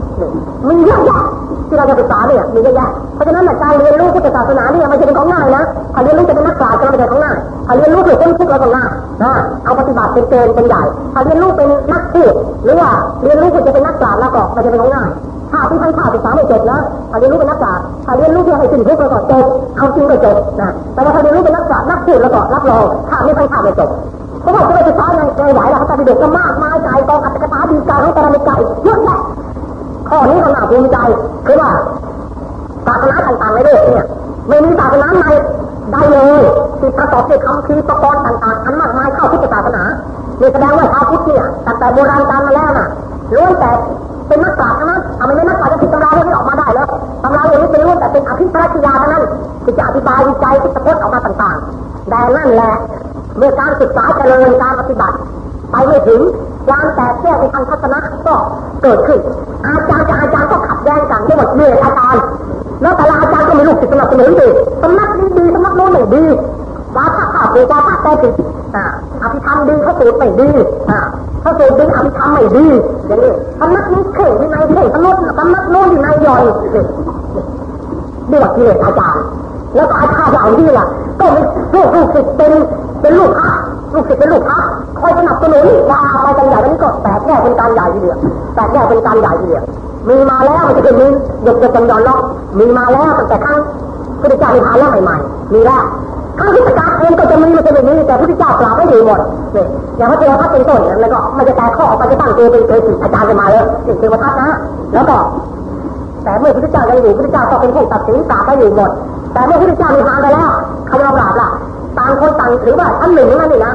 มีเยอะแยะที่เราจะศึกษาเนี่ยมีเยอะแยะเพราะฉะนั้นการเรียนรู้พุทธศาสนาเนี่ยไม่ใช่เป็นของง่ายนะถ้าเรียนรู้จะเป็นนักปราชญ์ก็ไม่ใช่ของง่ายถ้าเรียนรู้เพื่อค้นคิดเราก็ง่ายนะเอาปฏิบัติเป็นเกณฑ์เป็นใหญ่ถ้าเรียนรู้เป็นนักพูดหรือว่าเรียนรู้เพื่อจะเป็นนักปราชญ์แล้วก็ไม่ใช่เป็นของง่ายถ้าที่ท่านข้าศึกษาไม่จบนะถ้าเรียนรู้เป็นนักปราชญ์ถ้าเรียนรู้เพื่อให้สิ้นทุกข์แล้วก็จบเอาจริงก็จบนะแต่ว่าถ้าเรียนรู้เป็นนักปราชญ์นักพูดแล้วก็รับรองถ้าไม่ท่านข้าไม่จบ การของตรมิกากเยอะแยะข้อนี้ก็น่าภูมิใจคือว่าศาสนาต่างๆในโลกเนี่ยไม่มีศาสนาไหนได้เลยที่ประกอบด้วยคำคือประกอบต่างๆอันมากมายเข้าพุทธศาสนานี่แสดงว่าชาวพุทธเนี่ยตั้งแต่โบราณกาลมาแล้วน่ะล้วนแต่เป็นนักปราชญ์นั้นทำไมไม่นักปราชญ์จะผิดตำราเรื่องนี้ออกมาได้แล้วตำราเรื่องนี้เป็นล้วนแต่เป็นอภิปรายาเท่านั้นที่จะอธิบายวิจัยพุทธพจน์ออกมาต่างๆแต่นั่นแหละเมื่อการศึกษาเจริญการ ก็เกิดขึ้น อาจารย์กับอาจารย์ก็ขัดแย้งกันไม่หมดเมื่ออาจารย์แล้วแต่ละอาจารย์ก็มีลูกศิษย์สนับสนุนดีสำนักนี้ดีสำนักโน้นไม่ดีวาทะข้าผูกวาทะแต่ผิดอภิธรรมดีเขาสูตรไม่ดีอ่าเขาสูตรดีอภิธรรมไม่ดีอย่างนี้สำนักนี้เข่งที่นายเข่งสำนักสำนักโน้นที่นายย่อยนี่เดือดที่เลยอาจารย์ แตกแยกเป็นการใหญ่ทีเดียวมีมาแล้วมันจะเป็นมีหยกจะจำยอนล็อกมีมาแล้วตั้งแต่ครั้งพุทธเจ้ามีพานแล้วใหม่ๆมีแล้วครั้งพุทธกาลเองก็จะมีมันจะเป็นนี้แต่พุทธเจ้าปราบไม่ดีหมดเนี่ยอย่างพระเทวทัตเป็นต้นแล้วก็มันจะแตกข้อออกไปจะตั้งตัวเป็นเกจิอาจารย์จะมาแล้วเป็นเทวทัตนะ แล้วก็ แต่เมื่อพุทธเจ้ายังอยู่พุทธเจ้าก็เป็นผู้ตัดสินปราบไปอยู่หมด แต่เมื่อพุทธเจ้ามีพานไปแล้วใครมาปราบล่ะต่างคนต่างถือว่าชั้นหนึ่งนั่นนี่นะ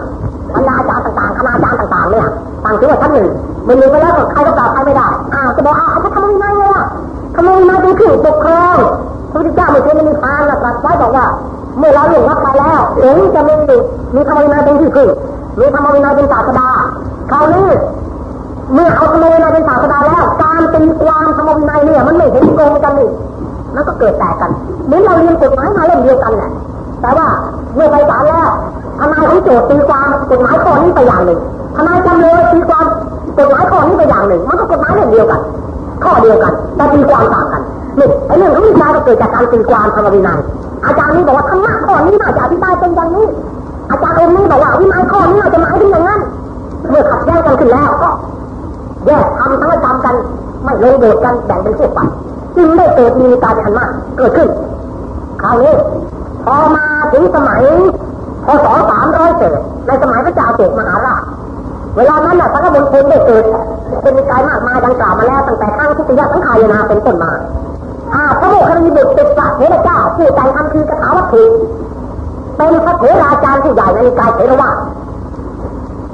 มีธรรมวินัยเป็นที่พึ่งมีธรรมวินัยเป็นศาสดาคราวนี้เมื่อเอาธรรมวินัยเป็นศาสดาแล้ว การตีความธรรมวินัยเนี่ยมันไม่เห็นตรงกันนี่มันก็เกิดแตกกันเหมือนเราเรียนกฎหมายมาเล่มเดียวกันแหละแต่ว่าเมื่อไปศาลแล้วทนายของโจทย์ตีความกฎหมายข้อนี้ไปอย่างหนึ่งทนายจำเลยตีความกฎหมายข้อนี้ไปอย่างหนึ่ง มันก็กฎหมายเล่มเดียวกัน ข้อเดียวกัน แต่ตีความต่างกันนี่ไอ้เรื่องของวิชาก็เกิดจากการตีความธรรมวินัย แบ่วกไปจึงได้เกิดมีการอันมากเกิดขึ้น คราวนี้พอมาถึงสมัยพศสามร้อยเศษในสมัยพระเจ้าโศกมหาราชเวลานั้นน่ะพระกบฏคนได้เกิดเป็นนิกายมากมายดังกล่าวมาแล้วตั้งแต่ข้างทิยสังขายนาเป็นต้นมาอาพระโมคคัลลีบุตรเป็นพระเถระเจ้าผู้แต่งคำพีกถาวัตถุเป็นพระเถราจารย์ผู้ใหญ่ในกายเถรวาท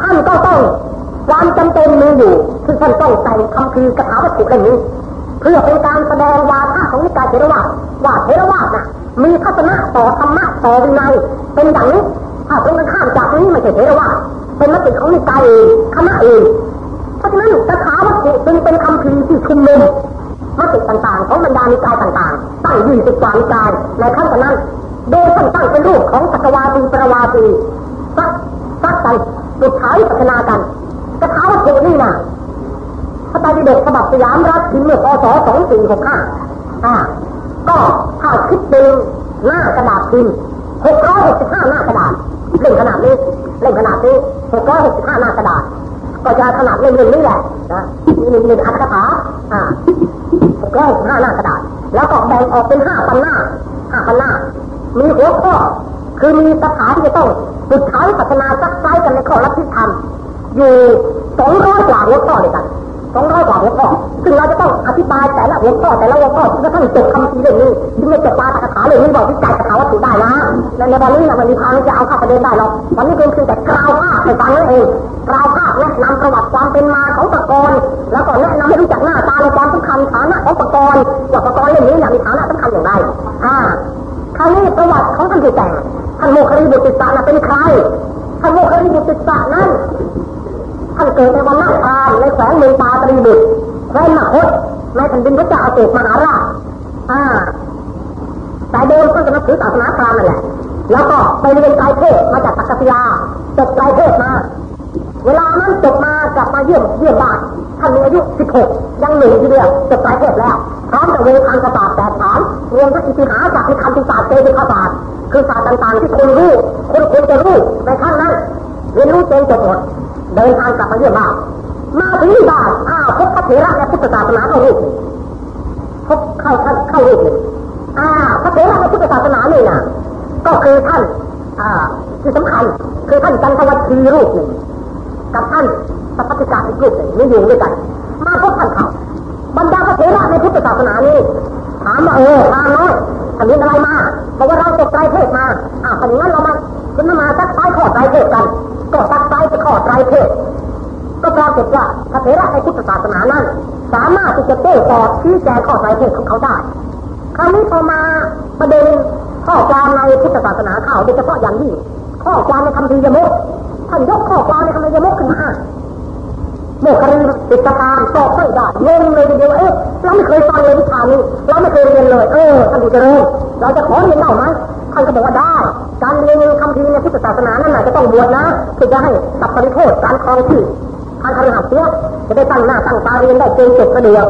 ท่านก็ต้องความจำเป็นมีอยู่คือท่านต้องแต่งคำคือกระถาวัตถุเล่มนี้ เพื่อเป็นการแสดงวาทะของนิกายเทรวาสว่าเทรวาสน่ะ มีทัศนะต่อธรรมะต่อวินัยเป็นอย่างนี้ถ้าตรงกันข้ามจากนี้ไม่ใช่เทรวาสเป็นมติของนิกายเองคณะเองเพราะฉะนั้นกถาวัตถุจึงเป็นคำพีที่ชุมนุมมติต่างๆของบรรดานิกายต่างๆ ตั้งยี่สิบกว่านิกายในขั้นตอนนั้น โดยท่านตั้งเป็นรูปของจักรวาตีประวาตีซักซักกันสุดท้ายพัฒนากันกถาวัตถุนี่นะ พระไตรปิฎกฉบับสยามรัฐพิมพ์เมื่อพศ2465อ่าก็ถ้าคิดเป็นหน้ากระดาษพิมพ์665 หน้ากระดาษเล่มขนาดนี้เล่มขนาดนี้665 หน้ากระดาษ ก็จะขนาดเล่มนี้แหละนะมีหนึ่งหนึ่งอัตถาอ่า665 หน้ากระดาษ แล้วก็แบ่งออกเป็น5พันหน้า5พันหน้า มีหัวข้อคือมีคาถาที่จะต้องสุดท้ายพัฒนาซักไซกันในข้อลัทธิธรรมอยู่200กว่าหัวข้อเลยกัน สองร้อยกว่าหัวข้อซึ่งเราจะต้องอธิบายแต่ละหัวข้อแต่ละหัวข้อจนกระทั่งจบคำพีเรื่องนี้จึงจะจบปาตถาเรื่องนี้บอกวิจัยคาถาวัตถุได้นะในในวันนี้นะมันมีทางจะเอาเข้าประเด็นได้หรอกวันนี้เพียงเพียงแต่กล่าวภาพให้ฟังนั่นเองกล่าวภาพแนะนำประวัติความเป็นมาของปกรณ์แล้วก็แนะนำให้รู้จักหน้าตาในความสำคัญฐานะของปกรณ์ว่าปกรณ์เรื่องนี้มีฐานะสำคัญอย่างไรอ่าคราวนี้ประวัติของท่านผู้แต่งท่านโมคริบุตติสานะเป็นใครท่านโมคริบุตติสานั้น ท่านเกิดในวันนาคารในแขวงเมืองปาตรีบุตรแคว้นมคตในแผ่นดินพระเจ้าอาโศกมหาราชอ่าแต่เดิมท่านก็นับถือศาสนาพราหมณ์นั่นแหละ แล้วก็ไปเรียนไตรเทศมาจากตักกศิลาจบไตรเทศมา เวลานั้นจบมากลับมาเยี่ยมเยี่ยมบ้านท่านมีอายุ 16 ยังหนุ่มทีเดียวจบไตรเทศแล้วพร้อมกับเวทางศาสตร์แปดฐานรวมทั้งอิทธิหาศาสตร์คันติศาสตร์เจติคศาสตร์คือศาสตร์ต่างๆที่คุณรู้คุณควรจะรู้ในขั้นนั้นเรียนรู้จนจบหมด เดินทางกลับมาเยี่ยมบ้านมาถึงที่บ้านอ้าวพบพระเถระและพุทธศาสนาเข้ารูปพบเข้าท่านเข้ารูปหนึ่งอ่าพระเถระในพุทธศาสนานี่นะก็คือท่านอ่าที่สำคัญคือท่านจันทวัตรีรูปหนึ่งกับท่านสัพพิกาอีกรูปหนึ่งนี่อยู่ด้วยกัน มาพบท่านเขาบรรดาพระเถระในพุทธศาสนานี่ถามว่าเออมาน้อยทำเรียนอะไรมาเพราะว่าเราจบไตรเทศมาอ่าถ้าอย่างนั้นเรามา คุณมาสักไตรข้อไตรเทศกัน ก็สักไตรไปข้อไตรเทศก็ปรากฏว่าพระเถระในพุทธศาสนานั้นสามารถที่จะโต้ตอบชี้แจงข้อไตรเทศของเขาได้ คราวนี้พอมาประเด็นข้อความในพุทธศาสนาข่าวโดยเฉพาะอย่างยิ่งข้อความในคำพียมุกท่านยกข้อความในคำพียมกขึ้นมา โมครีติดตามตอบไม่ได้งงเลยทีเดียวเอ๊ะเราไม่เคยฟังเลยวิชานี้ เราไม่เคยเรียนเลย เออท่านดูเจริญเราจะขอเรียนได้ไหมท่านก็บอกว่าได้ การเรียนคำพีในพุทธศาสนานั่นน่ะจะต้องบวชนะถึงจะให้ตัดปริโภคการครองที่ทางคารหัสเสียจะได้ตั้งหน้าตั้งตาเรียนได้เก่งเจ็บกระเดียว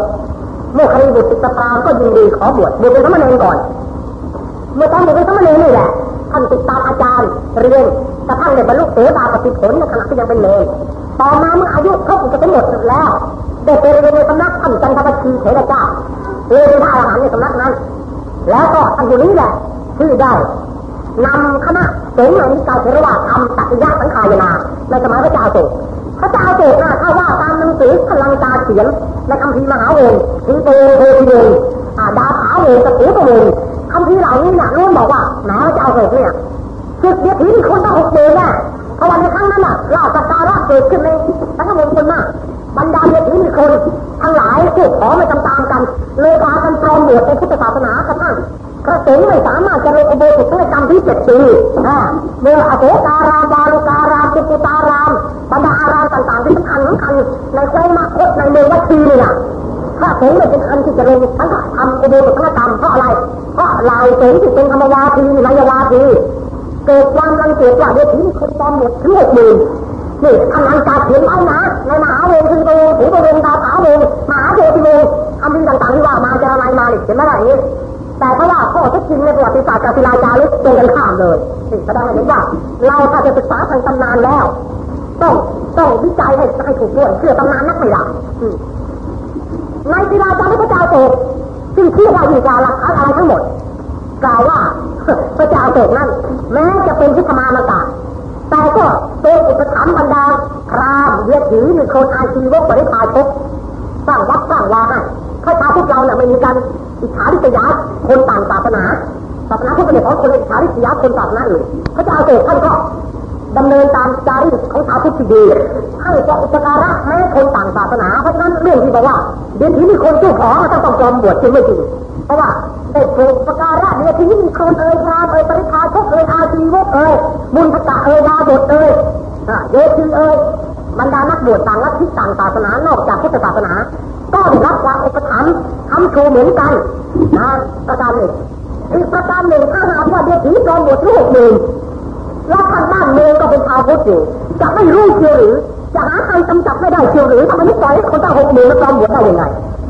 โมครีบุตรติดตามก็ยินดีขอบวชบวชเป็นสมณเณรก่อนเมื่อตอนเด็กเป็นสมณเณรนี่แหละท่านติดตามอาจารย์เรียนกระทั่งได้บรรลุโสดาปฏิผลในขณะที่ยังเป็นเนร ต่อมาเมื่ออายุครบจะเป็นหมดแล้วได้ไปเรียนในสำนักท่านจันทวัชีเถระเจ้าเรียนพระอรหันต์ในสำนักนั้น แล้วก็ท่านอยู่นี้แหละที่ได้นำคณะสงฆ์ในนิกายเทรวาทำตัตยะสังขายนาในสมัยพระเจ้าโศกพระเจ้าโศกนะถ้าว่าตามหนังสือพลังกาเขียนในคำพีมหาเวงศ์ทีโตโททีวงดาผาวงตะปูตะเวงคำพีเหล่านี้เนี่ยล้วนบอกว่าแม้พระเจ้าโศกเนี่ยศึกเดียทีมีคนตั้งหกเดือนแน่ ราะวันในครั้งนั้นน่ะราชการะเกิดขึ้นในทั้งมงคลมากบรรดาเยทีมีคนทั้งหลายพวกขอไม่ตามๆกัน เลยพากันปลอมบวชในพุทธศาสนากระทั่งพระสงไม่สามารถจะลงอุโบสถในกรรมที่เจ็ดปีเมื่ออโศการามวาลุการามจุปุตารามบรรดาอารามต่างๆที่สำคัญสำคัญในแคว้นมคตในเมืองวัดทีนี่นะพระสงฆ์ไม่เป็นอันที่จะลงทั้งทำอุโบสถกรรมเพราะอะไรเพราะลายสงฆ์ที่เป็นธรรมวาทีนายวาที เกิดความรังเกียจว่าเดี๋ยวทีคนตอมหมดถึงหกหมื่นนี่อันนั้นการเขียนไว้นะในมหาวงศ์คือตัวถือตัววงดาวขาวงมหาโพธิวงศ์คำพิต่างๆที่ว่ามาจะอะไรมาเขียนไม่ได้นี้แต่เพราะว่าข้อเท็จจริงในประวัติศาสตร์การศิลาจารึกตรงกันข้ามเลยสิ่แสดงให้เห็นว่า เราถ้าจะศึกษาทางตำนานแล้ว ต้องต้องวิจัยให้ให้ถูกด้วยเชื่อตำนานนักไม่ได้ในศิลาจารึกพระเจ้าโศกซึ่งเชื่อว่าอยู่กาหลักฐานอะไรทั้งหมดกล่าวว่า พระเจ้าโศกนั้นแม้จะเป็นพุทธมามากาแต่ก็เป็นอุปถัมภ์บรรดาพรามเยถีมีคนอาชีวกบริพาชกสร้างวัดสร้างวาให้พระชาพวกเราเนี่ยไม่มีการอิจฉาริษยาคนต่างศาสนาศาสนาพุทธเนี่ยของคนอิจฉาริษยาคนศาสนาอื่นพระเจ้าโศกท่านก็ดำเนินตามจารีตของชาวพุทธที่ดีให้จะอุปการะแม้คนต่างศาสนาเพราะฉะนั้นเรื่องที่บอกว่าเดี๋ยวทีมีคนเจ้าของต้องต้องปลอมบวชจริงไม่จริง เพราะว่าได้ปลูกประการะเดี๋ยวทีมีคนเอ่ยพรามเอ่ยปริพาชกเอ่ยอาชีวกเอ่ยมุนทกะเอ่ยดาบดเอ่ยเยทีเอ่ยบรรดานักบวชต่างลัทธิต่างศาสนานอกจากพุทธศาสนา ก็ได้รับความอุปถัมภ์ทำโชว์เหมือนกันนะประการหนึ่งอีกประการหนึ่งถ้าหากว่าเดียวทีปลอมบวชลูกหนึ่งแล้วทางบ้านเมืองก็เป็นชาวพุทธอยู่จะไม่รู้เชียวหรือจะหาใครกำจัดไม่ได้เชียวหรือทำไมไม่ปล่อยให้คนตั้งหกหมื่นมาปลอมบวชได้ยังไง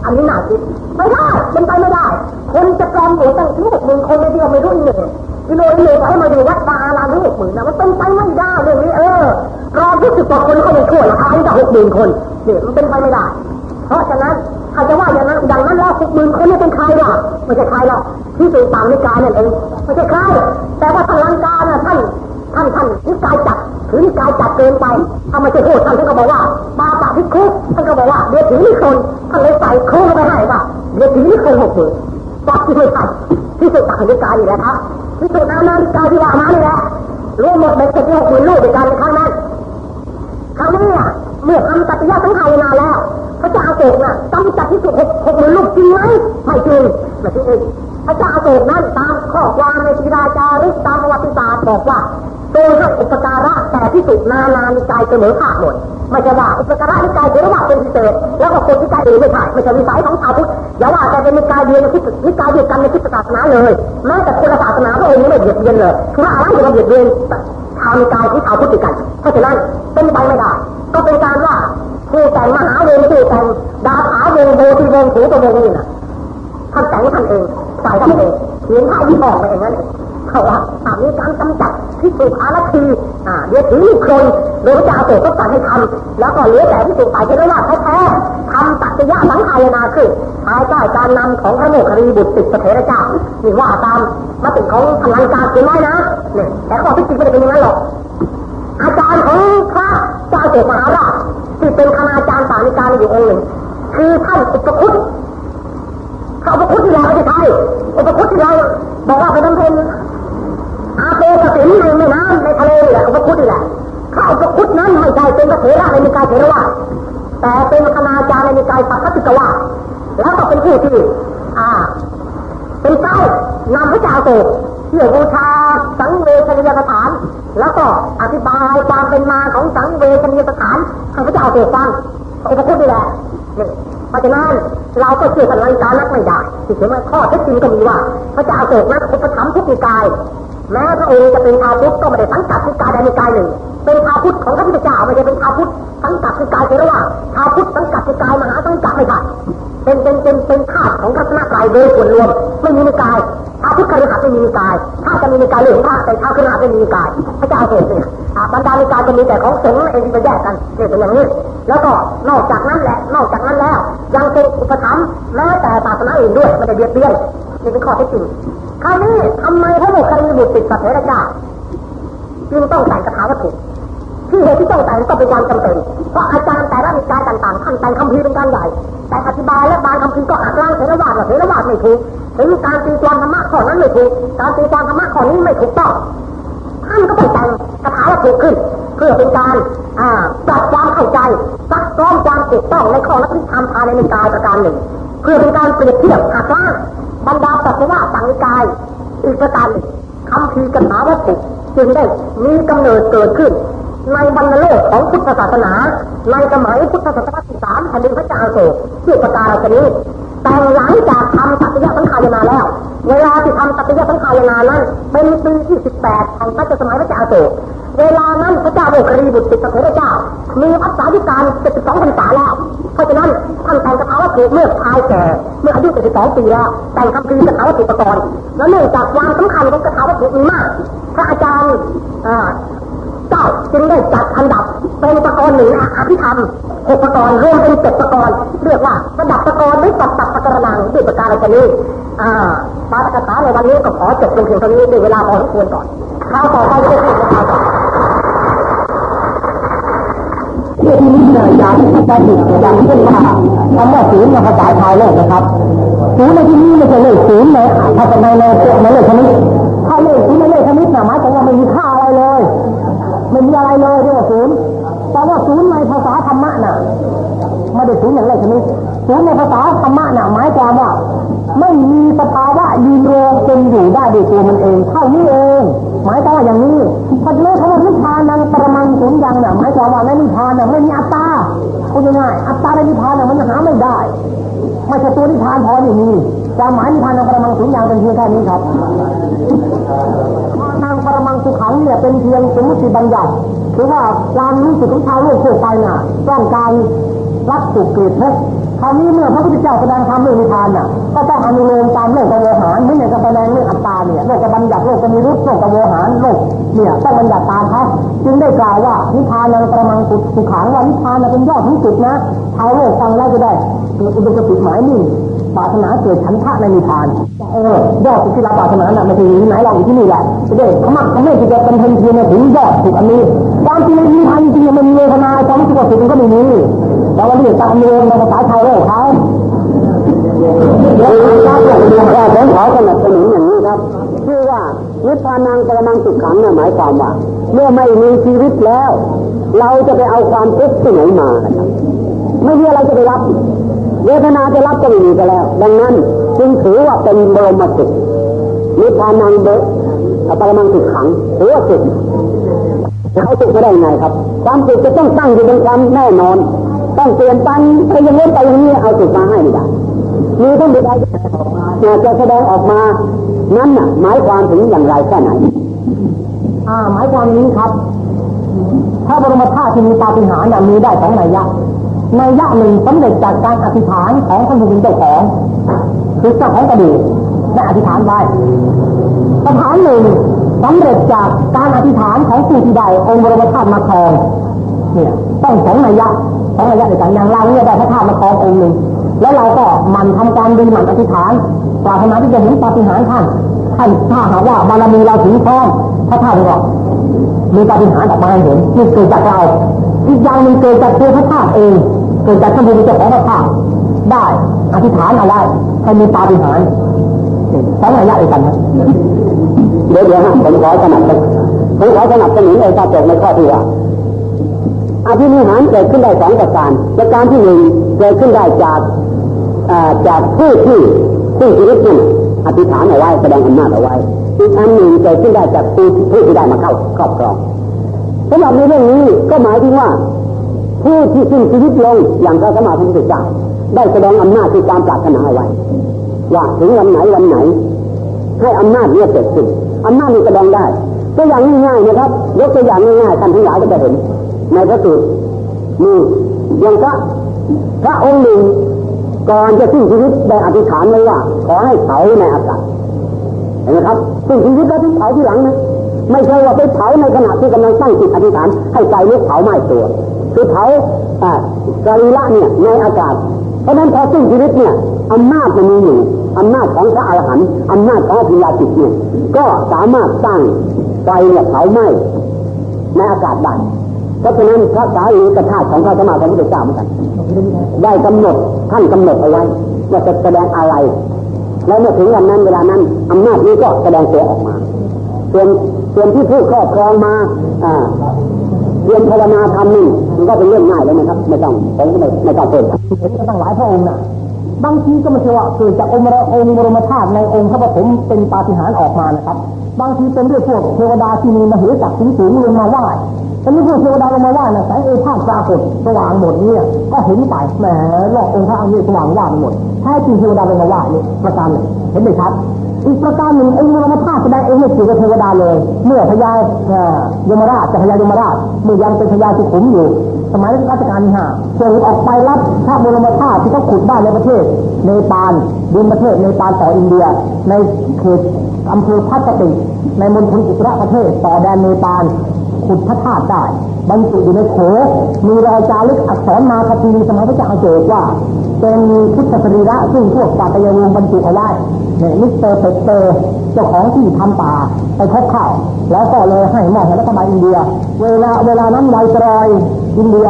อันนี้หนาคิดไม่ได้เป็นไปไม่ได้ คนจะปลอมบวชตั้งถึงหกหมื่นคนเลยเดียวไม่รู้อีกหนึ่งกิโลอีกหนึ่งให้มาดูวัดวาอารามที่หกหมื่นนะมันเป็นไปไม่ได้เรื่องนี้เออรอที่สิบกว่าคนก็ยังชั่วหรอกอันนี้จะหกหมื่นคนเนี่ยมันเป็นไปไม่ได้ เพราะฉะนั้นถ้าจจะว่าอย่างนั้นดังนั้นแล้วหกหมื่นคนนี่เป็นใครล่ะไม่ใช่ใครหรอกที่เป็นตามนิกายนั่นเองไม่ใช่ใครแต่ว่าทางลังกาน่ะท่านท่านท่านนิกายจัดถือนิกายจัดเกินไปถ้าไม่ใช่พูดท่านท่านก็บอกว่าบาป พิคุกท่านก็บอกว่าเดี๋ยวถือนิคนท่านเลยใส่โค้งไปให้ว่าเดี๋ยวถือนิคนหกหมื่นปักที่ไม่ใช่ที่สุดต่างนิกายนี่แหละครับที่สุดนานานิกายที่ว่ามานี่แหละรวมหมดเป็นเจ็ดหกหมื่นลูกด้วยกันในครั้งนั้นคราวนี้เมื่อทำตัตยาสังขารนาแล้วพระเจ้าอาโศกน่ะต้องจัดที่สุดหกหกหมื่นลูกจริงไหมไม่จริงไม่จริงพระเจ้าอาโศกนั้นตามข้อความในศิราจารึกตามประวัติศาสตร์บอกว่า โดยให้อุปการะแต่ที่สุดนานามีกายเสมอภาคหมดไม่ใช่ว่าอุปการะนิกายเทรวาเป็นพิเศษแล้วก็คนที่กายอื่นไม่ใช่ไม่ใช่วิสัยของชาวพุทธอย่าว่าแต่เป็นนิกายเดียวในที่นิกายเดียวกันในที่ศาสนาเลยแม้แต่คนศาสนาพระองค์ไม่เบียดเบียนเลยคือว่าอะไรจะเบียดเบียนชาวนิกายที่ชาวพุทธกันเพราะฉะนั้นเป็นไปไม่ได้ก็เป็นการว่าผู้แต่งมหาเวรผู้แต่งดาขาวงโบทีวงถูตัววงนี่นะท่านแต่งท่านเองใส่ท่านเองเขียนท่าที่ออกมาอย่างนั้น เขาว่ามีการกำจัดพิสุอารัทีอ่าเดี๋ยวถือคนโดยพระเจ้าโศกก็สั่งให้ทำแล้วก็เหลือแต่พิสุฝ่ายเทรวาแท้ๆทำตัตยะหลังคายนาขึ้นภายใต้การนำของพระโมคคิรีบุตรติดสเถระเจ้านี่ว่าตามมติของพลังการเขียนไว้นะเนี่ยแต่ข้อที่จริงไม่ได้เป็นอย่างนั้นหรอกอาจารย์ของพระเจ้าเจตมหาราชที่เป็นคณาจารย์สานิการอยู่องค์หนึ่งคือท่านอุปคุตเขาอุปคุตที่เราไม่ใช่อุปคุตที่เราบอกว่าเป็นน้ำเพลอาโป กสินในแม่น้ำในทะเลนี่แหละอุปคุตนี่แหละข้าอุปคุตนั้นไม่ใช่เป็นพระเถระในนิกายเถรวาแต่เป็นคณาจารย์ในนิกายสัพพติกวาแล้วก็เป็นผู้ที่อ่า เป็นเจ้านำพระเจ้าโศกเที่ยวบูชาสังเวชนียสถาน แล้วก็อธิบายความเป็นมาของสังเวชนียสถานให้พระเจ้าโศกฟังอุปคุตนี่แหละนี่เพราะฉะนั้นเราก็เชื่อกันในการนักไม่ได้ที่เห็นว่าข้อเท็จจริงก็มีว่า พระเจ้าโศกนั้นอุปถัมภ์ทุกนิกาย แม้พระองค์จะเป็นชาวพุทธก็ไม่ได้สังกัดนิกายใดนิกายหนึ่ง เป็นชาวพุทธของพระพุทธเจ้าไม่ใช่เป็นชาวพุทธสังกัดนิกายเทรวาชาวพุทธสังกัดนิกายมหาสังกัดไม่ใช่เป็นเป็นเป็นเป็นธาตุของรัตนกายโดยส่วนรวมไม่มีนิกาย ชาวพุทธคฤหัสถ์ไม่มีนิกายถ้าจะมีนิกายเรื่องพระแต่ชาวคฤหัสถ์ไม่มีนิกายพระเจ้าโศกเนี่ยบรรดานิกายจะมีแต่ของสงฆ์เองที่จะแยกกันเนี่ยเป็นอย่างนี้ แล้วก็นอกจากนั้นแหละนอกจากนั้นแล้ว ยังเป็นอุปถัมภ์แม้แต่ศาสนาอื่นด้วยไม่ได้เบียดเบียนนี่เป็นข้อเท็จจริงคราวนี้ทำไมพระโมคคัลลีบุตรติดสัตว์เทระเจ้าจึงต้องแต่งคาถาวัตถุที่เหตุที่ต้องแต่งก็เป็นความจำเป็น เพราะอาจารย์แต่ละนิกายต่างๆท่านแต่งคำพีเป็นการใหญ่ แต่อธิบายและบางคำพีก็หักล้างเทรวาสว่าเทรวาสไม่ถูก ถึงการตีความธรรมะข้อนั้นไม่ถูก การตีความธรรมะข้อนี้ไม่ถูกต้องท่านก็ต้องแต่งคาถาวัตถุขึ้น เพื่อเป็นการปรับความเข้าใจซักซ้อมความถูกต้องในข้อลัทธิธรรมภายในนิกายประการหนึ่ง เพื่อเป็นการเปรียบเทียบหักล้างบรรดาปัสสาวะสังกายอีกประการหนึ่งคำพีกถาวัตถุจึงได้มีกำเนิดเกิดขึ้น ในบรรโลกของพุทธศาสนา ในสมัยพุทธศตวรรษที่สามแผ่นดินพระเจ้าโศกชื่อประการชนี้แต่หลังจากทำตัตยสังขายนาแล้ว เวลาที่ทำตัตยสังขายนานั้นเป็นปีที่สิบแปดของพระเจ้าสมัยพระเจ้าโศกเวลานั้นพระเจ้าโมครีบุตรติดพระเจ้า มีอัศวิการเจ็ดสิบสองพรรษาแล้ว เพราะฉะนั้นท่านแต่งกระถาวัตถุเมื่อชายแก่เมื่ออายุเจ็ดสิบสองปีแล้วแต่งคำพีกระถาวัตถุประกรณ์แล้วเนื่องจากความสำคัญของกระถาวัตถุมีมาก พระอาจารย์ เจ้าจึงได้จัดอันดับเป็นประกรณ์หนึ่งอภิธรรมหกประกรณ์รวมเป็นเจ็ดประกรณ์เรียกว่าระดับประกรณ์หรือตัดตัดประกรณังด้วยประการชนี้อ่าปาฐกถาในวันนี้ก็ขอจบลงเพียงเท่านี้ด้วยเวลาพอสมควรก่อนข้าวต่อไปจะเป็นข้าวต่อเรื่องนี้เนี่ยอย่างที่ได้ดิอย่างเช่นว่าคำว่าศูนย์ในภาษาไทยเลยนะครับศูนย์ในที่นี้ไม่ใช่เลขศูนย์เลยถ้าเป็นในในในเลขคณิตถ้าเลขศูนย์ในเลขคณิตเนี่ยหมายถึงว่าไม่มีค่าอะไรเลย ไม่มีอะไรเลยเรียกว่าศูนย์แต่ว่าศูนย์ในภาษาธรรมะน่ะไม่ได้ศูนย์อย่างเลขคณิตศูนย์ในภาษาธรรมะน่ะหมายความว่า ไม่มีสภาวะยืนโรงเป็นอยู่ได้ด้วยตัวมันเองเท่านี้เอง หมายความว่าอย่างนี้พัดเลื่อนคำว่านิพพานังประมังสุญญ์ยังเนี่ยหมายความว่าในนิพพานเนี่ยไม่มีอัตตาพูดง่ายอัตตาในนิพพานเนี่ยมันหาไม่ได้ไม่ใช่ตัวนิพพานพออย่างนี้ความหมายนิพพานังประมังสุญญ์ยังเป็นเพียงแค่นี้ครับ มังสุขังเนี่ยเป็นเพียงสมมติบัญญัติคือว่าความรู้สึกของชาวโลกทั่วไปน่ะ ต้องการรักสุขเกิดทุกคราวนี้เมื่อพระพุทธเจ้าแสดงธรรมเรื่องนิพพานน่ะก็ต้องอนุโลมตามโลกกโวหารไม่อย่างกับแสดงเรื่องอัตตาเนี่ยโลกกบัญญัติโลกกมีรุษโลกกโวหารโลกเนี่ยต้องบัญญัติตามเขาจึงได้กล่าวว่านิพพานังประมังสุสุขังว่านิพพานเป็นยอดทั้งสุดนะชาวโลกฟังแล้วจะได้เกิดอุดมคติหมายนิ่งปรารถนาเกิดฉันทะในนิพพาน เออยอดที่เราปรารถนาน่ะไม่ใช่ที่ไหนเราอยู่ที่นี่แหละจะได้ขมักขม้นที่จะเป็นเพียงเพียถึงยอดสุดอันนี้ความจริงนิพพานจริงมันมีเวทนาความสึกว่าสุดมันก็ไม่มีแต่ว่าเรียกามเรื่องในภาษาไทยโลกเขาเดี๋ยวถ้าเกิดเรื่องว่าผมขอสนับสนุนอย่างนี้ครับชื่อว่านิพพานังกระมังสุขขังเนี่ยหมายความว่าเมื่อไม่มีชีวิตแล้ว เราจะไปเอาความทุกข์ที่ไหนมา ไม่มีอะไรจะไปรับ เวทนาจะรับก็ไม่มีก็แล้ว ดังนั้น จึงถือว่าเป็นบรมสุขนิพพานังเบปรมังสุขขังหรือว่าสุขเขาสุขไม่ได้ไงครับ ความสุขจะต้องตั้งอยู่บนความแน่นอน ต้องเปลี่ยนไปไปอย่างนี้ไปอย่างนี้เอาสุขมาให้ไม่ได้มีต้องมีอะไรจะแสดงออกมา นั้นน่ะ หมายความถึงอย่างไรแค่ไหนอ่าหมายความนี้ครับถ้าบรมธาตุที่มีปาฏิหาริย์มีได้สองนัยยะนัยยะหนึ่งสำเร็จจากการอธิษฐานของคนผู้เป็นเจ้าของ คือเจ้าของกระดูกได้อธิษฐานไว้สถานหนึ่งสำเร็จจากการอธิษฐานของผู้ที่ได้องค์บรมธาตุมาครองเนี่ยต้องสองนัยยะสองนัยยะในการอย่างเราเนี่ยได้พระธาตุมาครององค์หนึ่งแล้วเราก็มันทำการดีหมันอธิษฐานปรารถนาที่จะเห็นปาฏิหาริย์ท่านท่านถ้าหากว่าบารมีเราถึงพร้อมพระธาตุก็มีปาฏิหาริย์ออกมาให้เห็นนี่เกิดจากเราอีกอย่างหนึ่งเกิดจากตัวพระธาตุเองเกิดจากท่านผู้เป็นเจ้าของพระธาตุ ได้อธิษฐานเอาไว้ให้มีปาฏิหาริย์สองระยะเดียวกันนะเดี๋ยวเดี๋ยวนะผมขอสนับสนุนผมขอสนับสนุนเองตาจบในข้อที่ว่าอภินิหารเกิดขึ้นได้สองประการ ประการที่หนึ่งเกิดขึ้นได้จากจากผู้ที่ผู้ชีวิตนั้นอธิษฐานเอาไว้แสดงอำนาจเอาไว้อีกอันหนึ่งเกิดขึ้นได้จากผู้ผู้ที่ได้มาเข้าครอบครองสำหรับในเรื่องนี้ก็หมายถึงว่า ผู้ที่สิ้นชีวิตลงอย่างพระสมมาพุทธเจ้าได้แสดงอำนาจที่การปรารถนาไว้ ว่าถึงวันไหนวันไหน ให้อำนาจนี้เกิดขึ้นอำนาจนี้แสดงได้ตัวอย่างง่ายๆนะครับยกตัวอย่างง่ายๆท่านทั้งหลายก็จะเห็น ในพระสูตรมีอย่างพระพระองค์หนึ่งก่อนจะสิ้นชีวิตได้อธิษฐานไว้ว่า ขอให้เผาในอากาศเห็นไหมครับสิ้นชีวิตแล้วที่เผาที่หลังนะไม่ใช่ว่าไปเผาในขณะที่กำลังตั้งจิตอธิษฐานให้ไฟลุกเผาไหม้ตัว คือเผาอ่ากรีละเนี่ยในอากาศ เพราะนั้นพอสิ้นชีวิตเนี่ยอำนาจมันมีอยู่อำนาจของพระอรหันต์อำนาจของพิญาจิตเนี่ยก็สามารถสร้างไฟเนี่ยเผาไหม้ในอากาศได้เพราะฉะนั้นพระสารีกธาตุของพระสมมาสัมพุทธเจ้าเหมือนกัน ได้กำหนดท่านกำหนดเอาไว้ว่าจะแสดงอะไร แล้วเมื่อถึงวันนั้นเวลานั้นอำนาจนี้ก็แสดงตัวออกมาส่วนส่วนที่ผู้ครอบครองมาอ่าเรียนภาวนาทำนี่ มันก็เป็นเรื่องง่ายแล้วนะครับ ไม่ต้องผมก็ไม่ไม่ต้องเปิดเห็นกันตั้งหลายพระองค์นะบางทีก็ไม่ใช่ว่าเกิดจากองค์มรองค์บรมธาตุในองค์พระปฐมเป็นปาฏิหาริย์ออกมานะครับ บางทีเป็นด้วยพวกเทวดาที่มีมเหจักรสูงลงมาไหว้แต่นี่พวกเทวดาลงมาไหว้นะแสงเอภาสปรากฏสว่างหมดเนี่ยก็เห็นไปแหมหลอกองค์พระอันนี้สว่างว่าหมดแท้จริงเทวดาลงมาไหว้นี่ประการหนึ่งเห็นไหมครับ อีกประการหนึ่งองค์มรธาตุแสดงเองไม่เกี่ยวกับเทวดาเลย เมื่อพญายมราชจะพญายมราชเมื่อยังเป็นพญาสุขุมอยู่ สมัยรัชกาลที่ห้าส่งออกไปรับพระบรมธาตุที่เขาขุดได้ในประเทศเนปาลดินประเทศเนปาลต่ออินเดีย ในเขตอำเภอพัทติในมณฑลอุตรประเทศต่อแดนเนปาล ขุดพระธาตุได้บรรจุอยู่ในโถมีรอยจารึกอักษรมาคตีสมัยพระเจ้าโจกว่า เป็นพุทธสรีระซึ่งพวกปาตยวงบรรจุเอาไว้เนี่ยมิสเตอร์เปเตอร์เจ้าของที่ทำป่าไปพบข้าวแล้วก็เลยให้มอบให้รัฐบาลอินเดีย เวลาเวลานั้นไวตรอยอินเดีย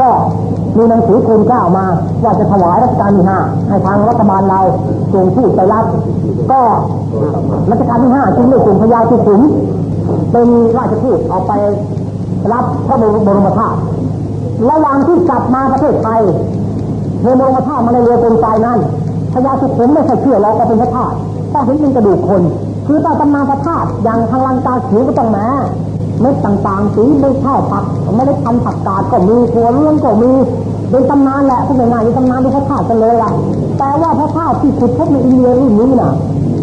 ก็มีหนังสือทูลเกล้ามาว่าจะถวายรัชกาลที่ห้าให้ทางรัฐบาลเราส่งผู้ไปรับ ก็รัชกาลที่ห้าจึงได้ส่งพญาสุขุม เป็นราชทูตเอาไปรับพระบรมธาตุระหว่างที่กลับมาประเทศไทยเรือบรมธาตุมาในเรือกลไกนั้นพญาสุขุมไม่ใช่เชื่อเราก็เป็นพระธาตุถ้าเห็นเป็นกระดูกคน คือตาตำนานพระธาตุอย่างทางลังกาผิวก็ต้องแม้เม็ดต่างๆสีไม่ข้าวผักไม่ได้ทำผักกาดก็มีถั่วเรื่องก็มีเป็นตำนานแหละพูดง่ายเป็นตำนานที่พระธาตุกันเลยล่ะ แต่ว่าพระธาตุที่ขุดพบในอินเดียรุ่นนี้น่ะ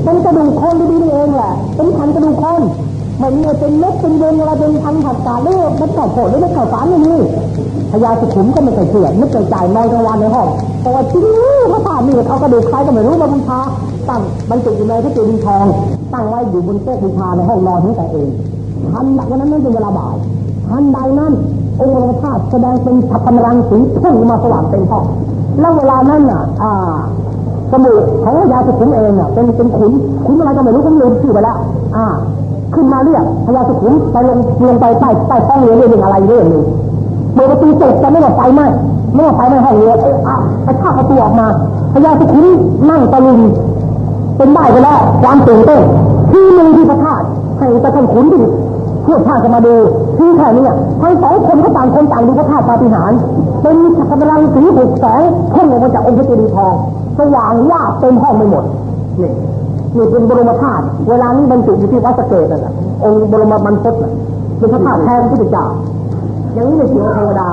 เป็นกระดูกคนดีๆนี่เองแหละเป็นพันกระดูกคน มันมีเป็นเม็ดเป็นเย็นอะไรเป็นพันผักกาดหรือเม็ดเก่าโผล่หรือเม็ดเก่าสารไม่มีพญาสุขุมก็ไม่เคยเชื่อไม่เคยจ่ายนอนกลางวันในห้องแต่ว่าจริงพระธาตุนี่เขากระดูกใครก็ไม่รู้มาบูชาตั้งบรรจุอยู่ในพระเจดีย์ทอง ตั้งไว้อยู่บนโต๊ะบูชาในห้องนอนของแต่เองทันวันนั้นนั่นเป็นเวลาบ่ายทันใดนั้นองค์พระธาตุแสดงเป็นฉับพลังสีพุ่งมาสว่างเต็มห้องแล้วเวลานั้นน่ะ อ่าสมุดของยาสุขุมเองอะเป็นเป็นขุนขุนอะไรก็ไม่รู้ผมลืมชื่อไปแล้วอ่า ขึ้นมาเรียกพญาสุขุมไปลงลงไปใต้ใต้ห้องเรียนเรื่องอะไรเรื่องหนึ่งเปิดประตูเสร็จจะไม่ว่าไฟไหมไม่ว่าไฟไหมห้องเรียนไอ้อะไปข้าประตูออกมาพญาสุขุมนั่งตะลึงเป็นได้ไปแล้วความตื่นเต้นที่หนึ่งที่พระธาตุให้ตะท่านขุนดิเพื่อพากันมาดูที่แค่นี้ทั้งสองคนก็ต่างคนต่างดูพระธาตุปาฏิหาริย์เป็นกำลังสีบุกแสงพุ่งออกมาจากองค์พระเจดีย์ทองสว่างว่าเต็มห้องไปหมดนี่ นี่เป็นบรมธาตุเวลานี้บรรจุอยู่ที่วัดสเกตนั่นแหละองค์บรมบรรพตน่ะเป็นพระธาตุแท้พระพุทธเจ้าอย่างนี้เลยเสิ่งเทวดา